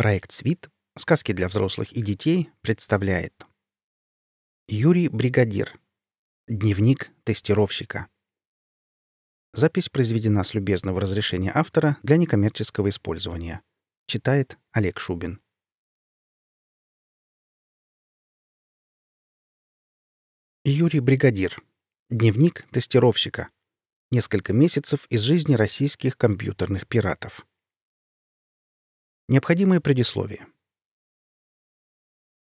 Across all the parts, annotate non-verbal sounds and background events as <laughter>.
Проект «Свит. Сказки для взрослых и детей» представляет Юрий Бригадир. Дневник тестировщика. Запись произведена с любезного разрешения автора для некоммерческого использования. Читает Олег Шубин. Юрий Бригадир. Дневник тестировщика. Несколько месяцев из жизни российских компьютерных пиратов. Необходимое предисловие.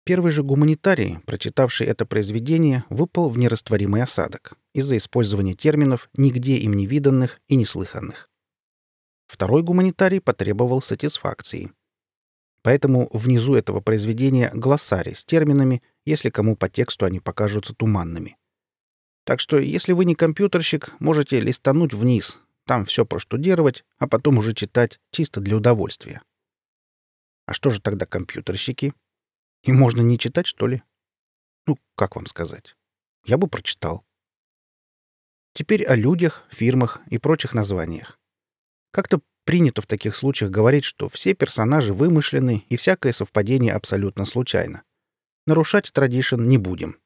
Первый же гуманитарий, прочитавший это произведение, выпал в нерастворимый осадок из-за использования терминов, нигде им не виданных и неслыханных. Второй гуманитарий потребовал сатисфакции. Поэтому внизу этого произведения глоссарий с терминами, если кому по тексту они покажутся туманными. Так что, если вы не компьютерщик, можете листануть вниз, там все проштудировать, а потом уже читать чисто для удовольствия. А что же тогда компьютерщики? И можно не читать, что ли? Ну, как вам сказать? Я бы прочитал. Теперь о людях, фирмах и прочих названиях. Как-то принято в таких случаях говорить, что все персонажи вымышлены и всякое совпадение абсолютно случайно. Нарушать традишн не будем.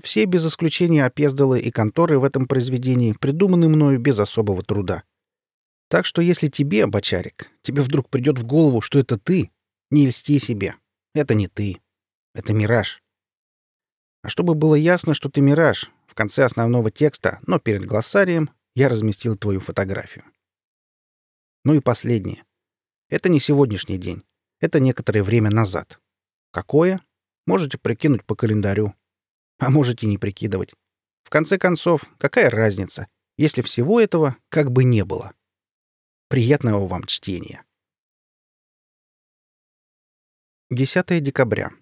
Все без исключения опездалы и конторы в этом произведении придуманы мною без особого труда. Так что если тебе, бочарик, тебе вдруг придет в голову, что это ты, не льсти себе. Это не ты. Это мираж. А чтобы было ясно, что ты мираж, в конце основного текста, но перед глоссарием, я разместил твою фотографию. Ну и последнее. Это не сегодняшний день. Это некоторое время назад. Какое? Можете прикинуть по календарю. А можете не прикидывать. В конце концов, какая разница, если всего этого как бы не было? Приятного вам чтения. 10 декабря.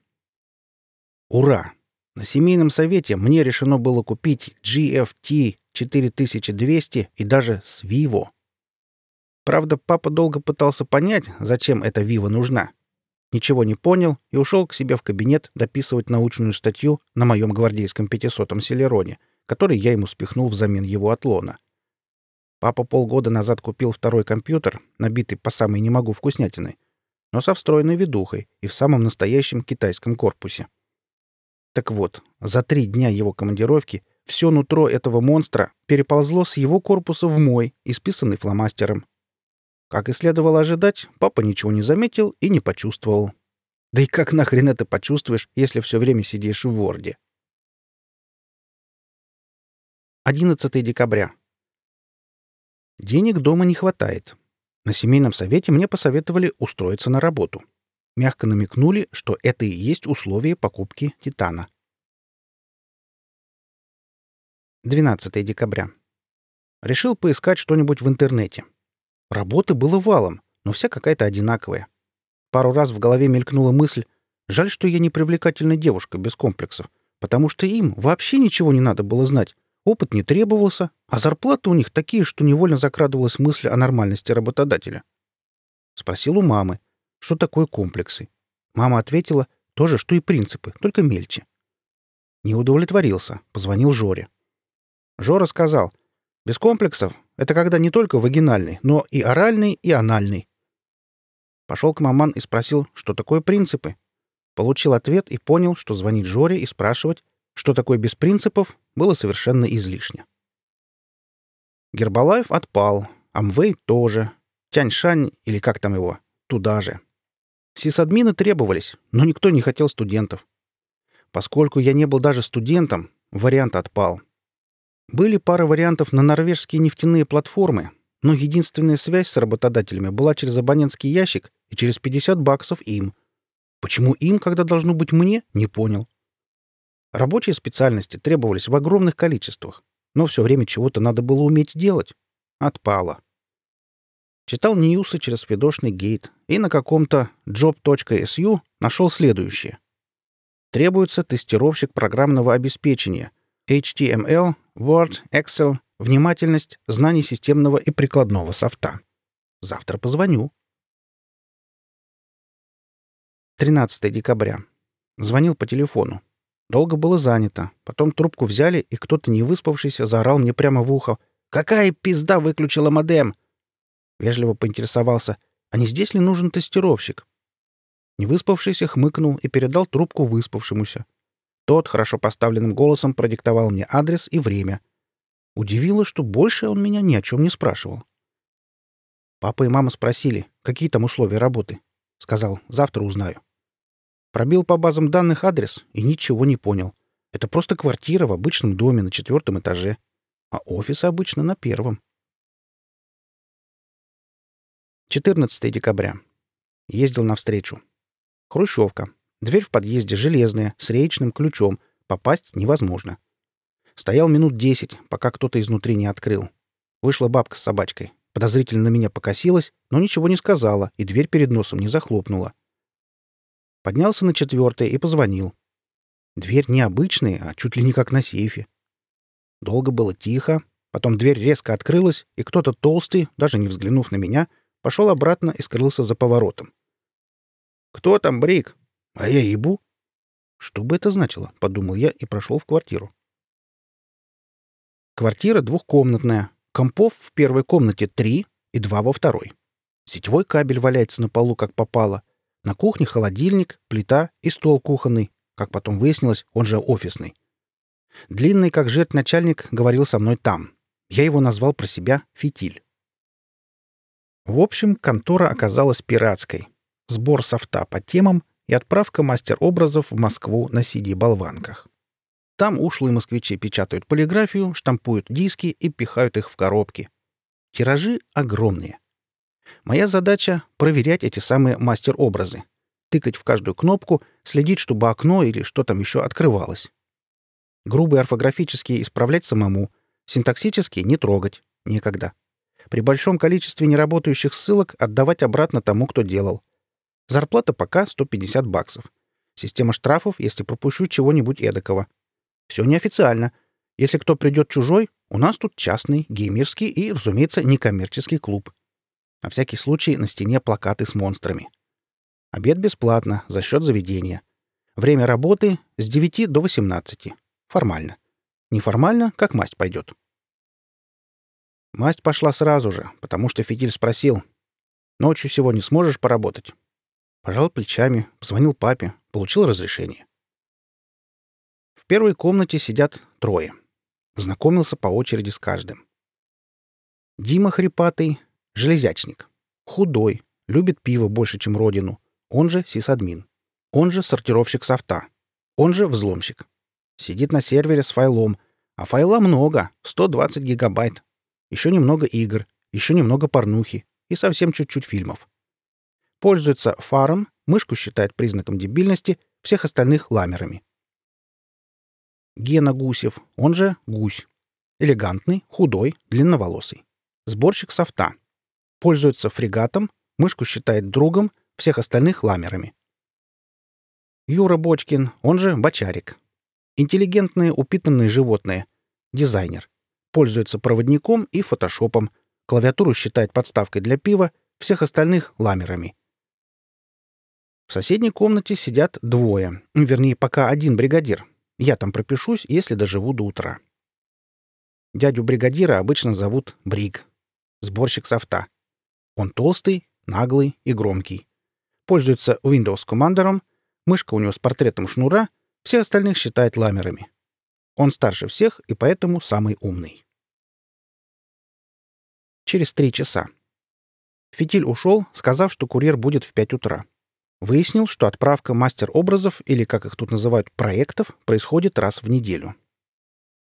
Ура! На семейном совете мне решено было купить GFT 4200 и даже с Vivo. Правда, папа долго пытался понять, зачем эта Vivo нужна. Ничего не понял и ушел к себе в кабинет дописывать научную статью на моем гвардейском 500-м селероне, который я ему спихнул взамен его отлона. Папа полгода назад купил второй компьютер, набитый по самой не могу вкуснятиной, но со встроенной ведухой и в самом настоящем китайском корпусе. Так вот, за три дня его командировки все нутро этого монстра переползло с его корпуса в мой, исписанный фломастером. Как и следовало ожидать, папа ничего не заметил и не почувствовал. Да и как нахрен это почувствуешь, если все время сидишь в Ворде? 11 декабря. Денег дома не хватает. На семейном совете мне посоветовали устроиться на работу. Мягко намекнули, что это и есть условие покупки «Титана». 12 декабря. Решил поискать что-нибудь в интернете. Работы было валом, но вся какая-то одинаковая. Пару раз в голове мелькнула мысль, жаль, что я не привлекательная девушка без комплексов, потому что им вообще ничего не надо было знать, Опыт не требовался, а зарплаты у них такие, что невольно закрадывалась мысль о нормальности работодателя. Спросил у мамы, что такое комплексы. Мама ответила, тоже, что и принципы, только мельче. Не удовлетворился, позвонил Жоре. Жора сказал, без комплексов — это когда не только вагинальный, но и оральный, и анальный. Пошел к маман и спросил, что такое принципы. Получил ответ и понял, что звонить Жоре и спрашивать, что такое без принципов, было совершенно излишне. Гербалаев отпал, Амвей тоже, Тяньшань, или как там его, туда же. Сисадмины требовались, но никто не хотел студентов. Поскольку я не был даже студентом, вариант отпал. Были пара вариантов на норвежские нефтяные платформы, но единственная связь с работодателями была через абонентский ящик и через 50 баксов им. Почему им, когда должно быть мне, не понял. Рабочие специальности требовались в огромных количествах, но все время чего-то надо было уметь делать. Отпало. Читал Ньюсы через фидошный гейт и на каком-то job.su нашел следующее. Требуется тестировщик программного обеспечения, HTML, Word, Excel, внимательность, знание системного и прикладного софта. Завтра позвоню. 13 декабря. Звонил по телефону. Долго было занято. Потом трубку взяли, и кто-то не выспавшийся заорал мне прямо в ухо. «Какая пизда выключила модем?» Вежливо поинтересовался, а не здесь ли нужен тестировщик? Невыспавшийся хмыкнул и передал трубку выспавшемуся. Тот хорошо поставленным голосом продиктовал мне адрес и время. Удивило, что больше он меня ни о чем не спрашивал. Папа и мама спросили, какие там условия работы. Сказал, завтра узнаю. Пробил по базам данных адрес и ничего не понял. Это просто квартира в обычном доме на четвертом этаже. А офис обычно на первом. 14 декабря. Ездил навстречу. Хрущевка. Дверь в подъезде железная, с речным ключом. Попасть невозможно. Стоял минут десять, пока кто-то изнутри не открыл. Вышла бабка с собачкой. Подозрительно на меня покосилась, но ничего не сказала и дверь перед носом не захлопнула. Поднялся на четвертое и позвонил. Дверь не обычная, а чуть ли не как на сейфе. Долго было тихо, потом дверь резко открылась, и кто-то толстый, даже не взглянув на меня, пошел обратно и скрылся за поворотом. «Кто там, Брик?» «А я ебу». «Что бы это значило?» — подумал я и прошел в квартиру. Квартира двухкомнатная. Компов в первой комнате три и два во второй. Сетевой кабель валяется на полу, как попало. На кухне холодильник, плита и стол кухонный. Как потом выяснилось, он же офисный. Длинный, как жертв начальник, говорил со мной там. Я его назвал про себя «фитиль». В общем, контора оказалась пиратской. Сбор софта по темам и отправка мастер-образов в Москву на CD-болванках. Там ушлые москвичи печатают полиграфию, штампуют диски и пихают их в коробки. Тиражи огромные. Моя задача — проверять эти самые мастер-образы. Тыкать в каждую кнопку, следить, чтобы окно или что там еще открывалось. Грубые орфографические исправлять самому, синтаксические не трогать, некогда. При большом количестве неработающих ссылок отдавать обратно тому, кто делал. Зарплата пока 150 баксов. Система штрафов, если пропущу чего-нибудь эдакого. Все неофициально. Если кто придет чужой, у нас тут частный, геймерский и, разумеется, некоммерческий клуб. На всякий случай на стене плакаты с монстрами. Обед бесплатно, за счет заведения. Время работы с 9 до 18. Формально. Неформально, как масть пойдет. Масть пошла сразу же, потому что Фитиль спросил. «Ночью сегодня сможешь поработать?» Пожал плечами, позвонил папе, получил разрешение. В первой комнате сидят трое. Знакомился по очереди с каждым. Дима Хрипатый — железячник. Худой, любит пиво больше, чем родину. Он же сисадмин. Он же сортировщик софта. Он же взломщик. Сидит на сервере с файлом. А файла много — 120 гигабайт еще немного игр, еще немного порнухи и совсем чуть-чуть фильмов. Пользуется фаром, мышку считает признаком дебильности, всех остальных — ламерами. Гена Гусев, он же Гусь. Элегантный, худой, длинноволосый. Сборщик софта. Пользуется фрегатом, мышку считает другом, всех остальных — ламерами. Юра Бочкин, он же Бочарик. Интеллигентные, упитанные животные. Дизайнер. Пользуется проводником и фотошопом. Клавиатуру считает подставкой для пива, всех остальных — ламерами. В соседней комнате сидят двое. Вернее, пока один бригадир. Я там пропишусь, если доживу до утра. Дядю бригадира обычно зовут Бриг. Сборщик софта. Он толстый, наглый и громкий. Пользуется Windows командером, мышка у него с портретом шнура, все остальных считает ламерами. Он старше всех и поэтому самый умный. Через три часа. Фитиль ушел, сказав, что курьер будет в пять утра. Выяснил, что отправка мастер-образов, или, как их тут называют, проектов, происходит раз в неделю.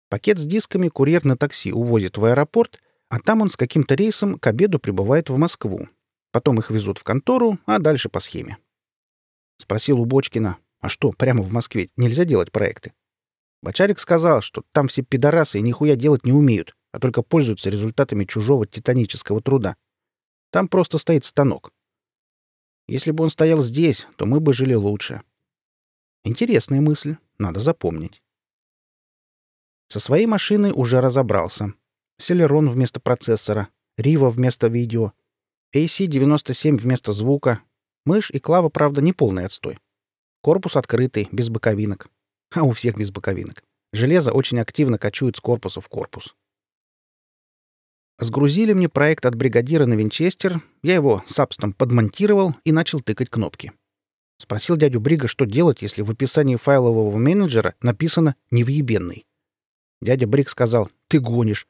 Пакет с дисками курьер на такси увозит в аэропорт, а там он с каким-то рейсом к обеду прибывает в Москву. Потом их везут в контору, а дальше по схеме. Спросил у Бочкина, а что, прямо в Москве нельзя делать проекты? Бочарик сказал, что там все пидорасы и нихуя делать не умеют, а только пользуются результатами чужого титанического труда. Там просто стоит станок. Если бы он стоял здесь, то мы бы жили лучше. Интересная мысль, надо запомнить. Со своей машиной уже разобрался. Селерон вместо процессора, Рива вместо видео, AC-97 вместо звука. Мышь и клава, правда, не полный отстой. Корпус открытый, без боковинок. А у всех без боковинок. Железо очень активно кочует с корпуса в корпус. Сгрузили мне проект от бригадира на винчестер, я его сапстом подмонтировал и начал тыкать кнопки. Спросил дядю Брига, что делать, если в описании файлового менеджера написано «невъебенный». Дядя Бриг сказал «ты гонишь».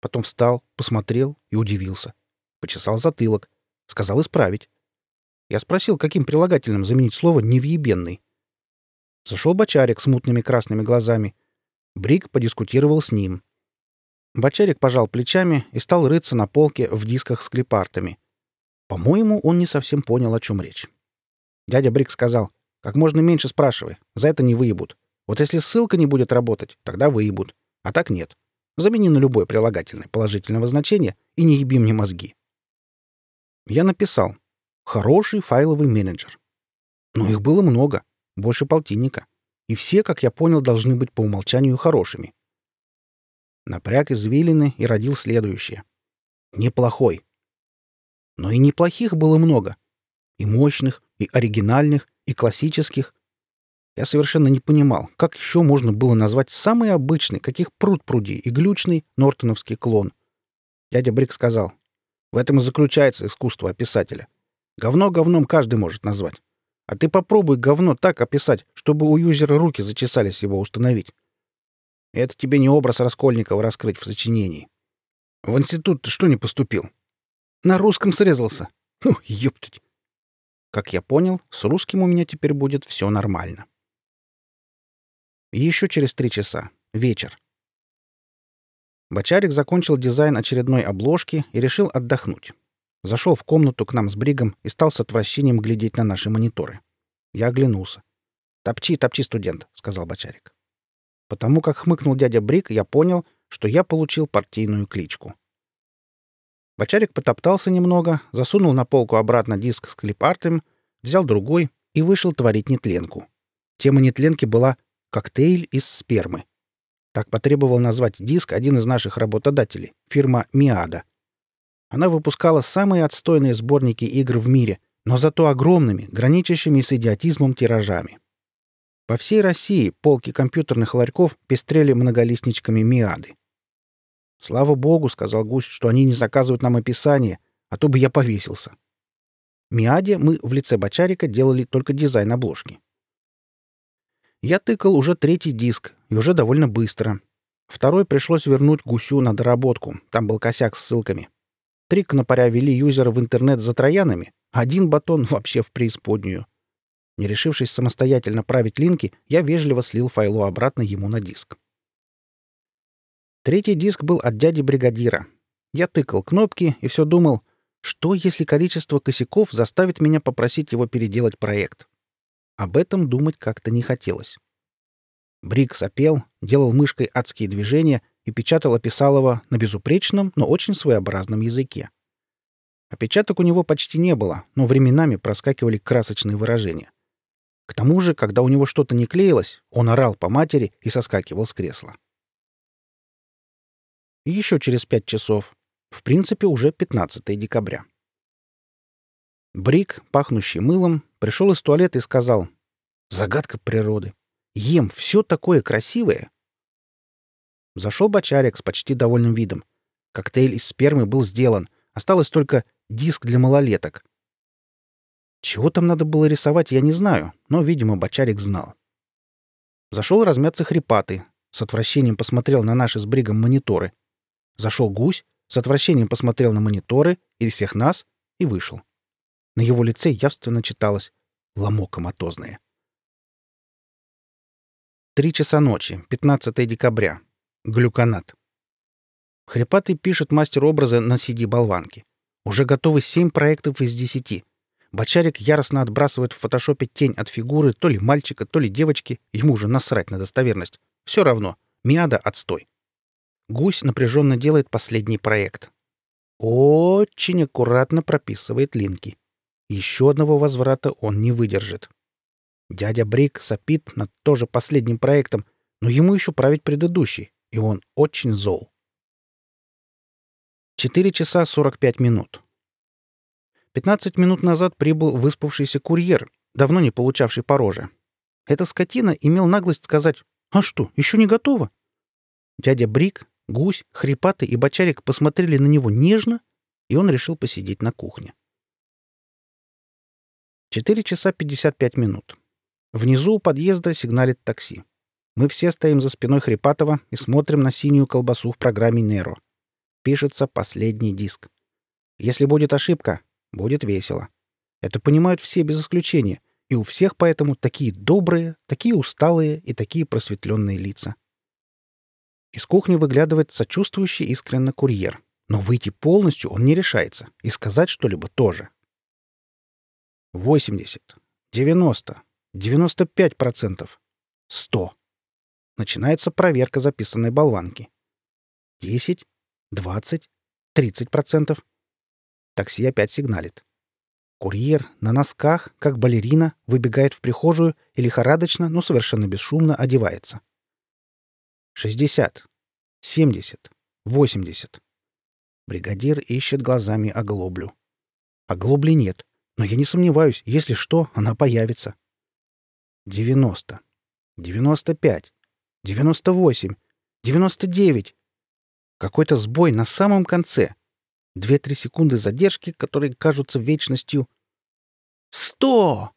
Потом встал, посмотрел и удивился. Почесал затылок. Сказал исправить. Я спросил, каким прилагательным заменить слово «невъебенный». Зашел бочарик с мутными красными глазами. Бриг подискутировал с ним. Бочарик пожал плечами и стал рыться на полке в дисках с клепартами. По-моему, он не совсем понял, о чем речь. Дядя Брик сказал, как можно меньше спрашивай, за это не выебут. Вот если ссылка не будет работать, тогда выебут. А так нет. Замени на любое прилагательное положительного значения и не еби мне мозги. Я написал «Хороший файловый менеджер». Но их было много, больше полтинника. И все, как я понял, должны быть по умолчанию хорошими. Напряг извилины и родил следующее. Неплохой. Но и неплохих было много. И мощных, и оригинальных, и классических. Я совершенно не понимал, как еще можно было назвать самый обычный, каких пруд пруди, и глючный нортоновский клон. Дядя Брик сказал, в этом и заключается искусство описателя. Говно говном каждый может назвать. А ты попробуй говно так описать, чтобы у юзера руки зачесались его установить. Это тебе не образ Раскольникова раскрыть в сочинении. В институт ты что не поступил? На русском срезался. Ну, ёптать. Как я понял, с русским у меня теперь будет все нормально. Еще через три часа. Вечер. Бочарик закончил дизайн очередной обложки и решил отдохнуть. Зашел в комнату к нам с Бригом и стал с отвращением глядеть на наши мониторы. Я оглянулся. «Топчи, топчи, студент», — сказал Бочарик. Потому как хмыкнул дядя Брик, я понял, что я получил партийную кличку. Бочарик потоптался немного, засунул на полку обратно диск с клипартом, взял другой и вышел творить нетленку. Тема нетленки была «Коктейль из спермы». Так потребовал назвать диск один из наших работодателей, фирма «Миада». Она выпускала самые отстойные сборники игр в мире, но зато огромными, граничащими с идиотизмом тиражами. По всей России полки компьютерных ларьков пестрели многолистничками миады. «Слава богу», — сказал гусь, — «что они не заказывают нам описание, а то бы я повесился». Миаде мы в лице Бочарика делали только дизайн обложки. Я тыкал уже третий диск, и уже довольно быстро. Второй пришлось вернуть гусю на доработку, там был косяк с ссылками. Три кнопаря вели юзера в интернет за троянами, один батон <laughs> вообще в преисподнюю. Не решившись самостоятельно править линки, я вежливо слил файлу обратно ему на диск. Третий диск был от дяди бригадира. Я тыкал кнопки и все думал, что если количество косяков заставит меня попросить его переделать проект. Об этом думать как-то не хотелось. Брик сопел, делал мышкой адские движения и печатал описалово на безупречном, но очень своеобразном языке. Опечаток у него почти не было, но временами проскакивали красочные выражения. К тому же, когда у него что-то не клеилось, он орал по матери и соскакивал с кресла. И еще через пять часов. В принципе, уже 15 декабря. Брик, пахнущий мылом, пришел из туалета и сказал «Загадка природы. Ем все такое красивое». Зашел бочарик с почти довольным видом. Коктейль из спермы был сделан. Осталось только диск для малолеток. Чего там надо было рисовать, я не знаю, но, видимо, бочарик знал. Зашел размяться хрипатый, с отвращением посмотрел на наши с Бригом мониторы. Зашел гусь, с отвращением посмотрел на мониторы и всех нас и вышел. На его лице явственно читалось «Ломо матозное. Три часа ночи, 15 декабря. Глюконат. Хрипатый пишет мастер образа на CD-болванке. Уже готовы семь проектов из десяти. Бочарик яростно отбрасывает в фотошопе тень от фигуры то ли мальчика, то ли девочки. Ему уже насрать на достоверность. Все равно. Миада — отстой. Гусь напряженно делает последний проект. Очень аккуратно прописывает линки. Еще одного возврата он не выдержит. Дядя Брик сопит над тоже последним проектом, но ему еще править предыдущий, и он очень зол. 4 часа 45 минут. 15 минут назад прибыл выспавшийся курьер, давно не получавший по роже. Эта скотина имел наглость сказать «А что, еще не готово?» Дядя Брик, гусь, хрипатый и бочарик посмотрели на него нежно, и он решил посидеть на кухне. 4 часа 55 минут. Внизу у подъезда сигналит такси. Мы все стоим за спиной Хрипатова и смотрим на синюю колбасу в программе Неро. Пишется последний диск. Если будет ошибка, будет весело. Это понимают все без исключения, и у всех поэтому такие добрые, такие усталые и такие просветленные лица. Из кухни выглядывает сочувствующий искренне курьер. Но выйти полностью он не решается, и сказать что-либо тоже. 80, 90, 95 процентов, 100. Начинается проверка записанной болванки. 10, 20, 30 процентов. Такси опять сигналит. Курьер на носках, как балерина, выбегает в прихожую и лихорадочно, но совершенно бесшумно одевается. 60, 70, 80. Бригадир ищет глазами оглоблю. Оглобли нет, но я не сомневаюсь, если что, она появится. 90, 95, 98, 99. Какой-то сбой на самом конце. Две-три секунды задержки, которые кажутся вечностью. Сто!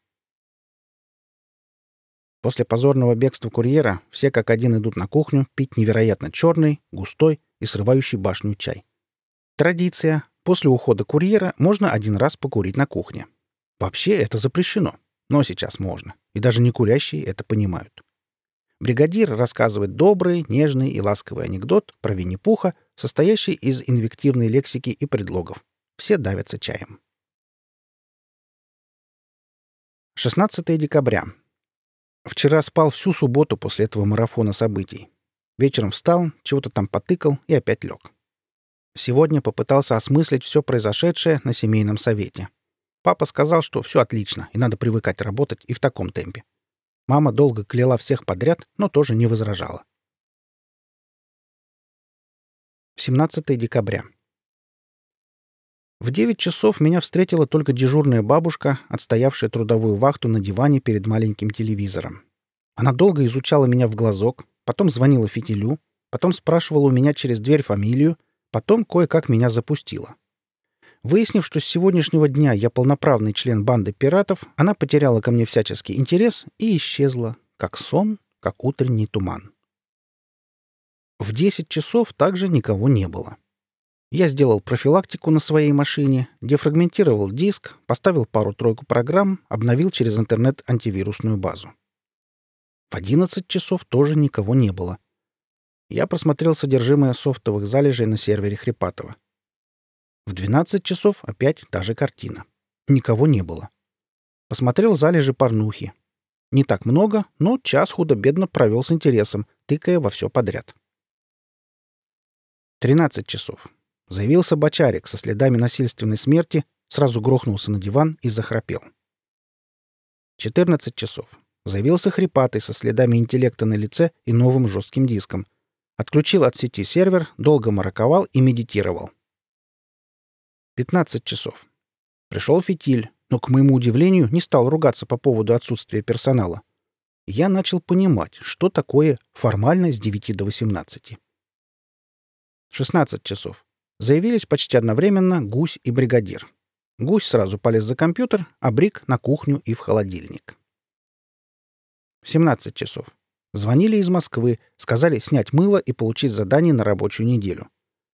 После позорного бегства курьера все как один идут на кухню пить невероятно черный, густой и срывающий башню чай. Традиция. После ухода курьера можно один раз покурить на кухне. Вообще это запрещено, но сейчас можно. И даже не курящие это понимают. Бригадир рассказывает добрый, нежный и ласковый анекдот про Винни-Пуха, состоящий из инвективной лексики и предлогов. Все давятся чаем. 16 декабря. Вчера спал всю субботу после этого марафона событий. Вечером встал, чего-то там потыкал и опять лег. Сегодня попытался осмыслить все произошедшее на семейном совете. Папа сказал, что все отлично, и надо привыкать работать и в таком темпе. Мама долго кляла всех подряд, но тоже не возражала. 17 декабря. В 9 часов меня встретила только дежурная бабушка, отстоявшая трудовую вахту на диване перед маленьким телевизором. Она долго изучала меня в глазок, потом звонила фитилю, потом спрашивала у меня через дверь фамилию, потом кое-как меня запустила. Выяснив, что с сегодняшнего дня я полноправный член банды пиратов, она потеряла ко мне всяческий интерес и исчезла, как сон, как утренний туман. В 10 часов также никого не было. Я сделал профилактику на своей машине, дефрагментировал диск, поставил пару-тройку программ, обновил через интернет антивирусную базу. В 11 часов тоже никого не было. Я просмотрел содержимое софтовых залежей на сервере Хрипатова. В 12 часов опять та же картина. Никого не было. Посмотрел залежи порнухи. Не так много, но час худо-бедно провел с интересом, тыкая во все подряд. 13 часов. Заявился бочарик со следами насильственной смерти, сразу грохнулся на диван и захрапел. 14 часов. Заявился хрипатый со следами интеллекта на лице и новым жестким диском. Отключил от сети сервер, долго мараковал и медитировал. 15 часов. Пришел фитиль, но, к моему удивлению, не стал ругаться по поводу отсутствия персонала. Я начал понимать, что такое формально с 9 до 18. 16 часов. Заявились почти одновременно гусь и бригадир. Гусь сразу полез за компьютер, а бриг — на кухню и в холодильник. 17 часов. Звонили из Москвы, сказали снять мыло и получить задание на рабочую неделю.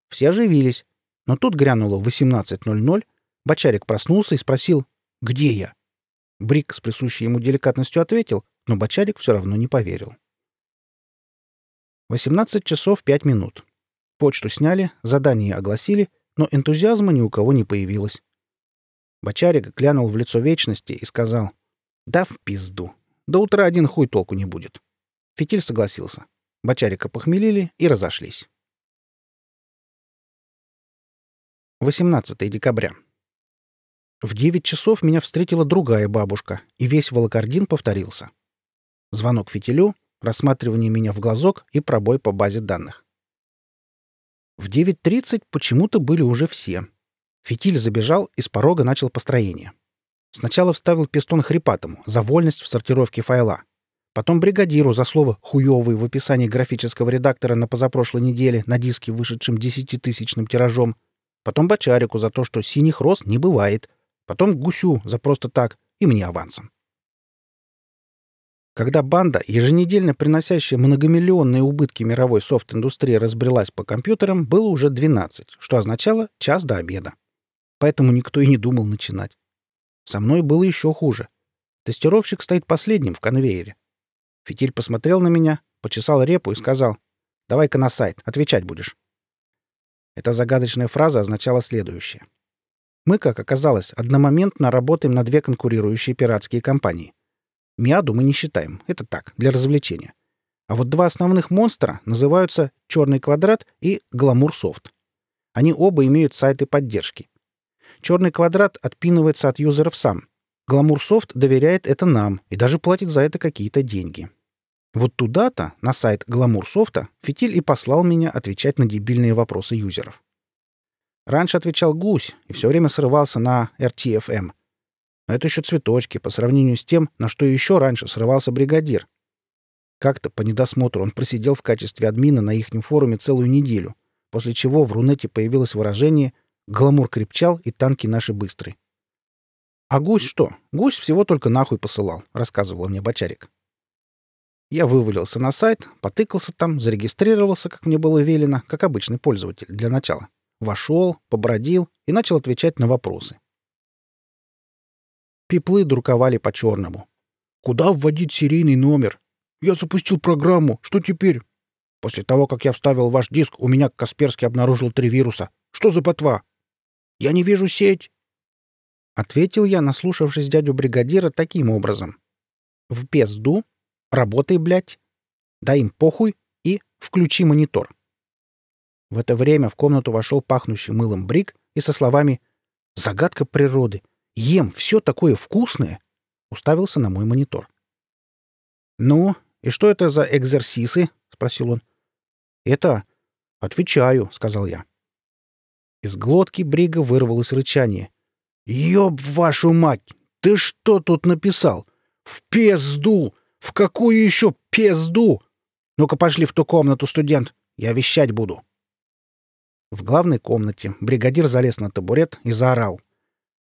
Все оживились, но тут грянуло 18.00, Бочарик проснулся и спросил «Где я?». Брик с присущей ему деликатностью ответил, но Бочарик все равно не поверил. 18 часов 5 минут. Почту сняли, задание огласили, но энтузиазма ни у кого не появилось. Бочарик глянул в лицо вечности и сказал «Да в пизду. До утра один хуй толку не будет». Фитиль согласился. Бочарика похмелили и разошлись. 18 декабря. В 9 часов меня встретила другая бабушка, и весь волокордин повторился. Звонок фитилю, рассматривание меня в глазок и пробой по базе данных. В 9.30 почему-то были уже все. Фитиль забежал и с порога начал построение. Сначала вставил пистон хрипатому за вольность в сортировке файла. Потом бригадиру за слово «хуёвый» в описании графического редактора на позапрошлой неделе на диске, вышедшем десятитысячным тиражом — Потом бочарику за то, что синих роз не бывает. Потом гусю за просто так. и мне авансом. Когда банда, еженедельно приносящая многомиллионные убытки мировой софт-индустрии, разбрелась по компьютерам, было уже 12, что означало час до обеда. Поэтому никто и не думал начинать. Со мной было еще хуже. Тестировщик стоит последним в конвейере. Фитиль посмотрел на меня, почесал репу и сказал, «Давай-ка на сайт, отвечать будешь». Эта загадочная фраза означала следующее. Мы, как оказалось, одномоментно работаем на две конкурирующие пиратские компании. Миаду мы не считаем. Это так, для развлечения. А вот два основных монстра называются «Черный квадрат» и «Гламур Софт». Они оба имеют сайты поддержки. «Черный квадрат» отпинывается от юзеров сам. «Гламур Софт» доверяет это нам и даже платит за это какие-то деньги. Вот туда-то, на сайт «Гламур Софта», Фитиль и послал меня отвечать на дебильные вопросы юзеров. Раньше отвечал гусь и все время срывался на RTFM. Но это еще цветочки по сравнению с тем, на что еще раньше срывался бригадир. Как-то по недосмотру он просидел в качестве админа на ихнем форуме целую неделю, после чего в Рунете появилось выражение «Гламур крепчал, и танки наши быстрые». «А гусь что? Гусь всего только нахуй посылал», — рассказывал мне Бочарик. Я вывалился на сайт, потыкался там, зарегистрировался, как мне было велено, как обычный пользователь для начала. Вошел, побродил и начал отвечать на вопросы. Пиплы друковали по-черному. «Куда вводить серийный номер? Я запустил программу. Что теперь?» «После того, как я вставил ваш диск, у меня Касперский обнаружил три вируса. Что за ботва?» «Я не вижу сеть». Ответил я, наслушавшись дядю бригадира таким образом. «В пизду? Работай, блядь. Дай им похуй и включи монитор». В это время в комнату вошел пахнущий мылом брик и со словами «Загадка природы ем все такое вкусное, уставился на мой монитор. «Ну, и что это за экзерсисы?» — спросил он. «Это...» «Отвечаю», — сказал я. Из глотки Брига вырвалось рычание. «Ёб вашу мать! Ты что тут написал? В пизду! В какую еще пизду? Ну-ка пошли в ту комнату, студент. Я вещать буду». В главной комнате бригадир залез на табурет и заорал.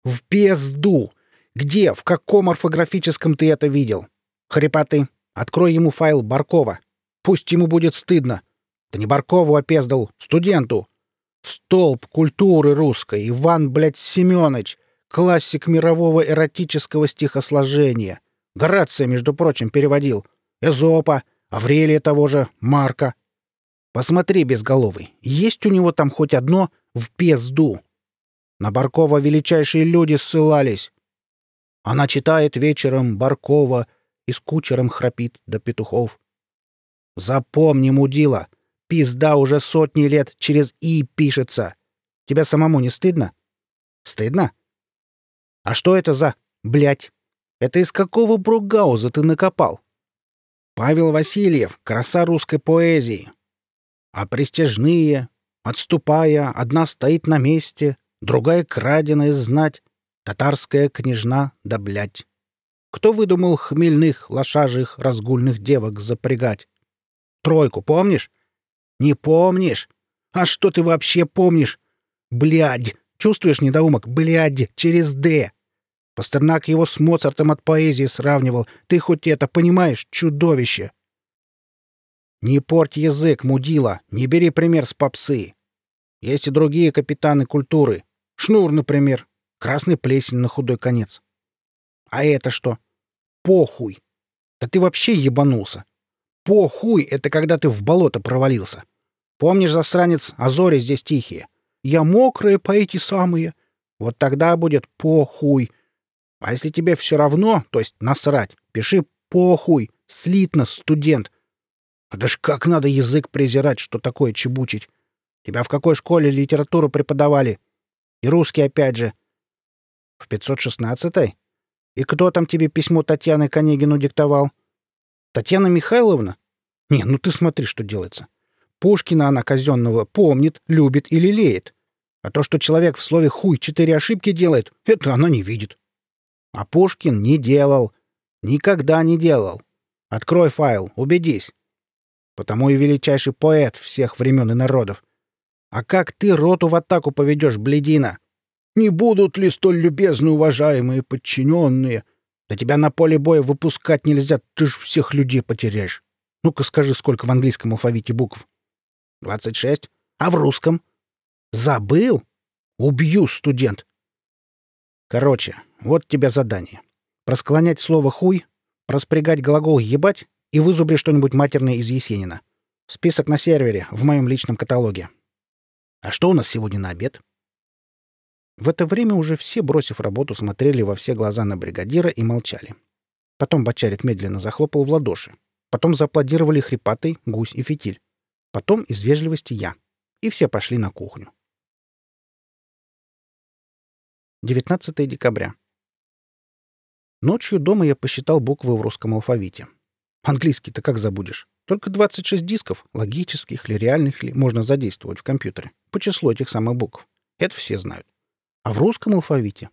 В пизду! Где, в каком орфографическом ты это видел? Хрипатый, открой ему файл Баркова. Пусть ему будет стыдно. Да не Баркову опездал, студенту. Столб культуры русской, Иван, блядь, Семёныч, классик мирового эротического стихосложения. Горация, между прочим, переводил. Эзопа, Аврелия того же, Марка. Посмотри, безголовый, есть у него там хоть одно в пизду. На Баркова величайшие люди ссылались. Она читает вечером Баркова и с кучером храпит до петухов. Запомни, мудила, пизда уже сотни лет через «и» пишется. Тебя самому не стыдно? Стыдно? А что это за блять? Это из какого бругауза ты накопал? Павел Васильев, краса русской поэзии. А престижные, отступая, одна стоит на месте, другая краденая знать, татарская княжна да блядь. Кто выдумал хмельных, лошажих, разгульных девок запрягать? Тройку помнишь? Не помнишь? А что ты вообще помнишь? Блядь! Чувствуешь, недоумок? Блядь! Через «Д». Пастернак его с Моцартом от поэзии сравнивал. Ты хоть это понимаешь, чудовище? Не порть язык, мудила, не бери пример с попсы. Есть и другие капитаны культуры. Шнур, например. Красный плесень на худой конец. А это что? Похуй. Да ты вообще ебанулся. Похуй — это когда ты в болото провалился. Помнишь, засранец, Азори здесь тихие? Я мокрая по эти самые. Вот тогда будет похуй. А если тебе все равно, то есть насрать, пиши похуй, слитно, студент. А даже как надо язык презирать, что такое чебучить? Тебя в какой школе литературу преподавали? И русский опять же. В 516-й? И кто там тебе письмо Татьяны Конегину диктовал? Татьяна Михайловна? Не, ну ты смотри, что делается. Пушкина она казенного помнит, любит и лелеет. А то, что человек в слове «хуй» четыре ошибки делает, это она не видит. А Пушкин не делал. Никогда не делал. Открой файл, убедись. Потому и величайший поэт всех времен и народов. А как ты роту в атаку поведешь, бледина? Не будут ли столь любезны уважаемые подчиненные? Да тебя на поле боя выпускать нельзя, ты ж всех людей потеряешь. Ну-ка скажи, сколько в английском алфавите букв? Двадцать шесть. А в русском? Забыл? Убью, студент. Короче, вот тебе задание. Просклонять слово «хуй», проспрягать глагол «ебать» и вызубри что-нибудь матерное из Есенина. Список на сервере, в моем личном каталоге. А что у нас сегодня на обед? В это время уже все, бросив работу, смотрели во все глаза на бригадира и молчали. Потом бочарик медленно захлопал в ладоши. Потом зааплодировали хрипатый, гусь и фитиль. Потом из вежливости я. И все пошли на кухню. 19 декабря. Ночью дома я посчитал буквы в русском алфавите. Английский-то как забудешь? Только 26 дисков, логических ли, реальных ли, можно задействовать в компьютере по числу этих самых букв. Это все знают. А в русском алфавите?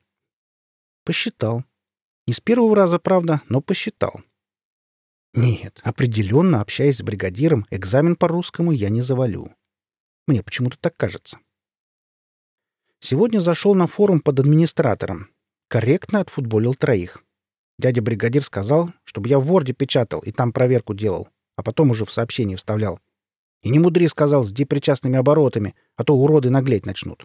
Посчитал. Не с первого раза, правда, но посчитал. Нет, определенно, общаясь с бригадиром, экзамен по русскому я не завалю. Мне почему-то так кажется. Сегодня зашел на форум под администратором. Корректно отфутболил троих. Дядя бригадир сказал, чтобы я в Ворде печатал и там проверку делал, а потом уже в сообщение вставлял. И не мудри, сказал, с депричастными оборотами, а то уроды наглеть начнут.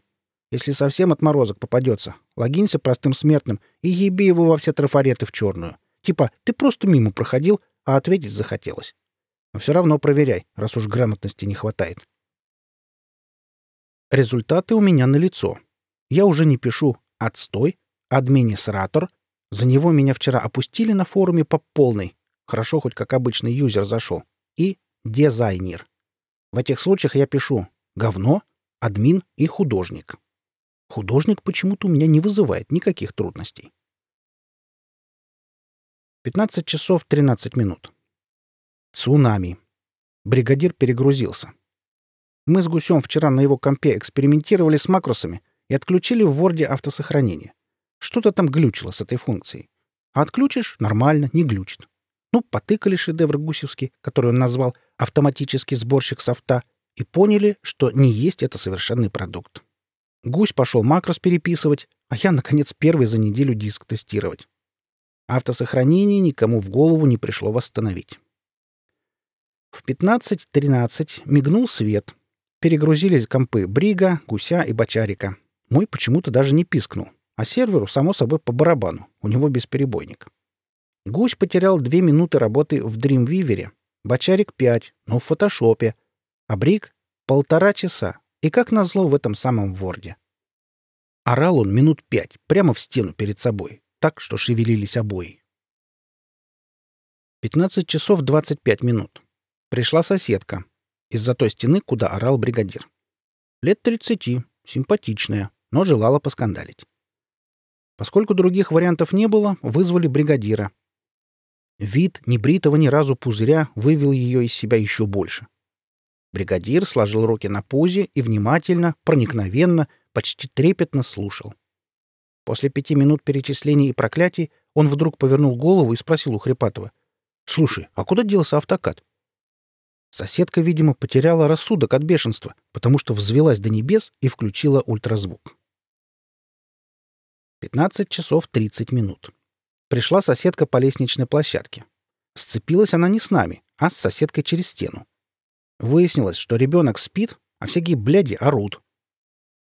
Если совсем отморозок попадется, логинься простым смертным и еби его во все трафареты в черную. Типа, ты просто мимо проходил, а ответить захотелось. Но все равно проверяй, раз уж грамотности не хватает. Результаты у меня на лицо. Я уже не пишу «отстой», «администратор». За него меня вчера опустили на форуме по полной. Хорошо, хоть как обычный юзер зашел. И «дизайнер». В этих случаях я пишу «говно», «админ» и «художник». Художник почему-то у меня не вызывает никаких трудностей. 15 часов 13 минут. Цунами. Бригадир перегрузился. Мы с Гусем вчера на его компе экспериментировали с макросами и отключили в Word автосохранение. Что-то там глючило с этой функцией. А отключишь — нормально, не глючит. Ну, потыкали шедевр Гусевский, который он назвал «автоматический сборщик софта», и поняли, что не есть это совершенный продукт. Гусь пошел макрос переписывать, а я, наконец, первый за неделю диск тестировать. Автосохранение никому в голову не пришло восстановить. В 15.13 мигнул свет. Перегрузились компы Брига, Гуся и Бочарика. Мой почему-то даже не пискнул, а серверу, само собой, по барабану. У него бесперебойник. Гусь потерял две минуты работы в Dreamweaver, Бочарик — пять, но в фотошопе, а Бриг — полтора часа, и как назло в этом самом ворде. Орал он минут пять, прямо в стену перед собой, так, что шевелились обои. 15 часов 25 минут. Пришла соседка. Из-за той стены, куда орал бригадир. Лет 30, симпатичная, но желала поскандалить. Поскольку других вариантов не было, вызвали бригадира. Вид небритого ни разу пузыря вывел ее из себя еще больше. Бригадир сложил руки на пузе и внимательно, проникновенно, почти трепетно слушал. После пяти минут перечислений и проклятий он вдруг повернул голову и спросил у Хрипатова. «Слушай, а куда делся автокат?» Соседка, видимо, потеряла рассудок от бешенства, потому что взвелась до небес и включила ультразвук. 15 часов 30 минут. Пришла соседка по лестничной площадке. Сцепилась она не с нами, а с соседкой через стену. Выяснилось, что ребенок спит, а всякие бляди орут.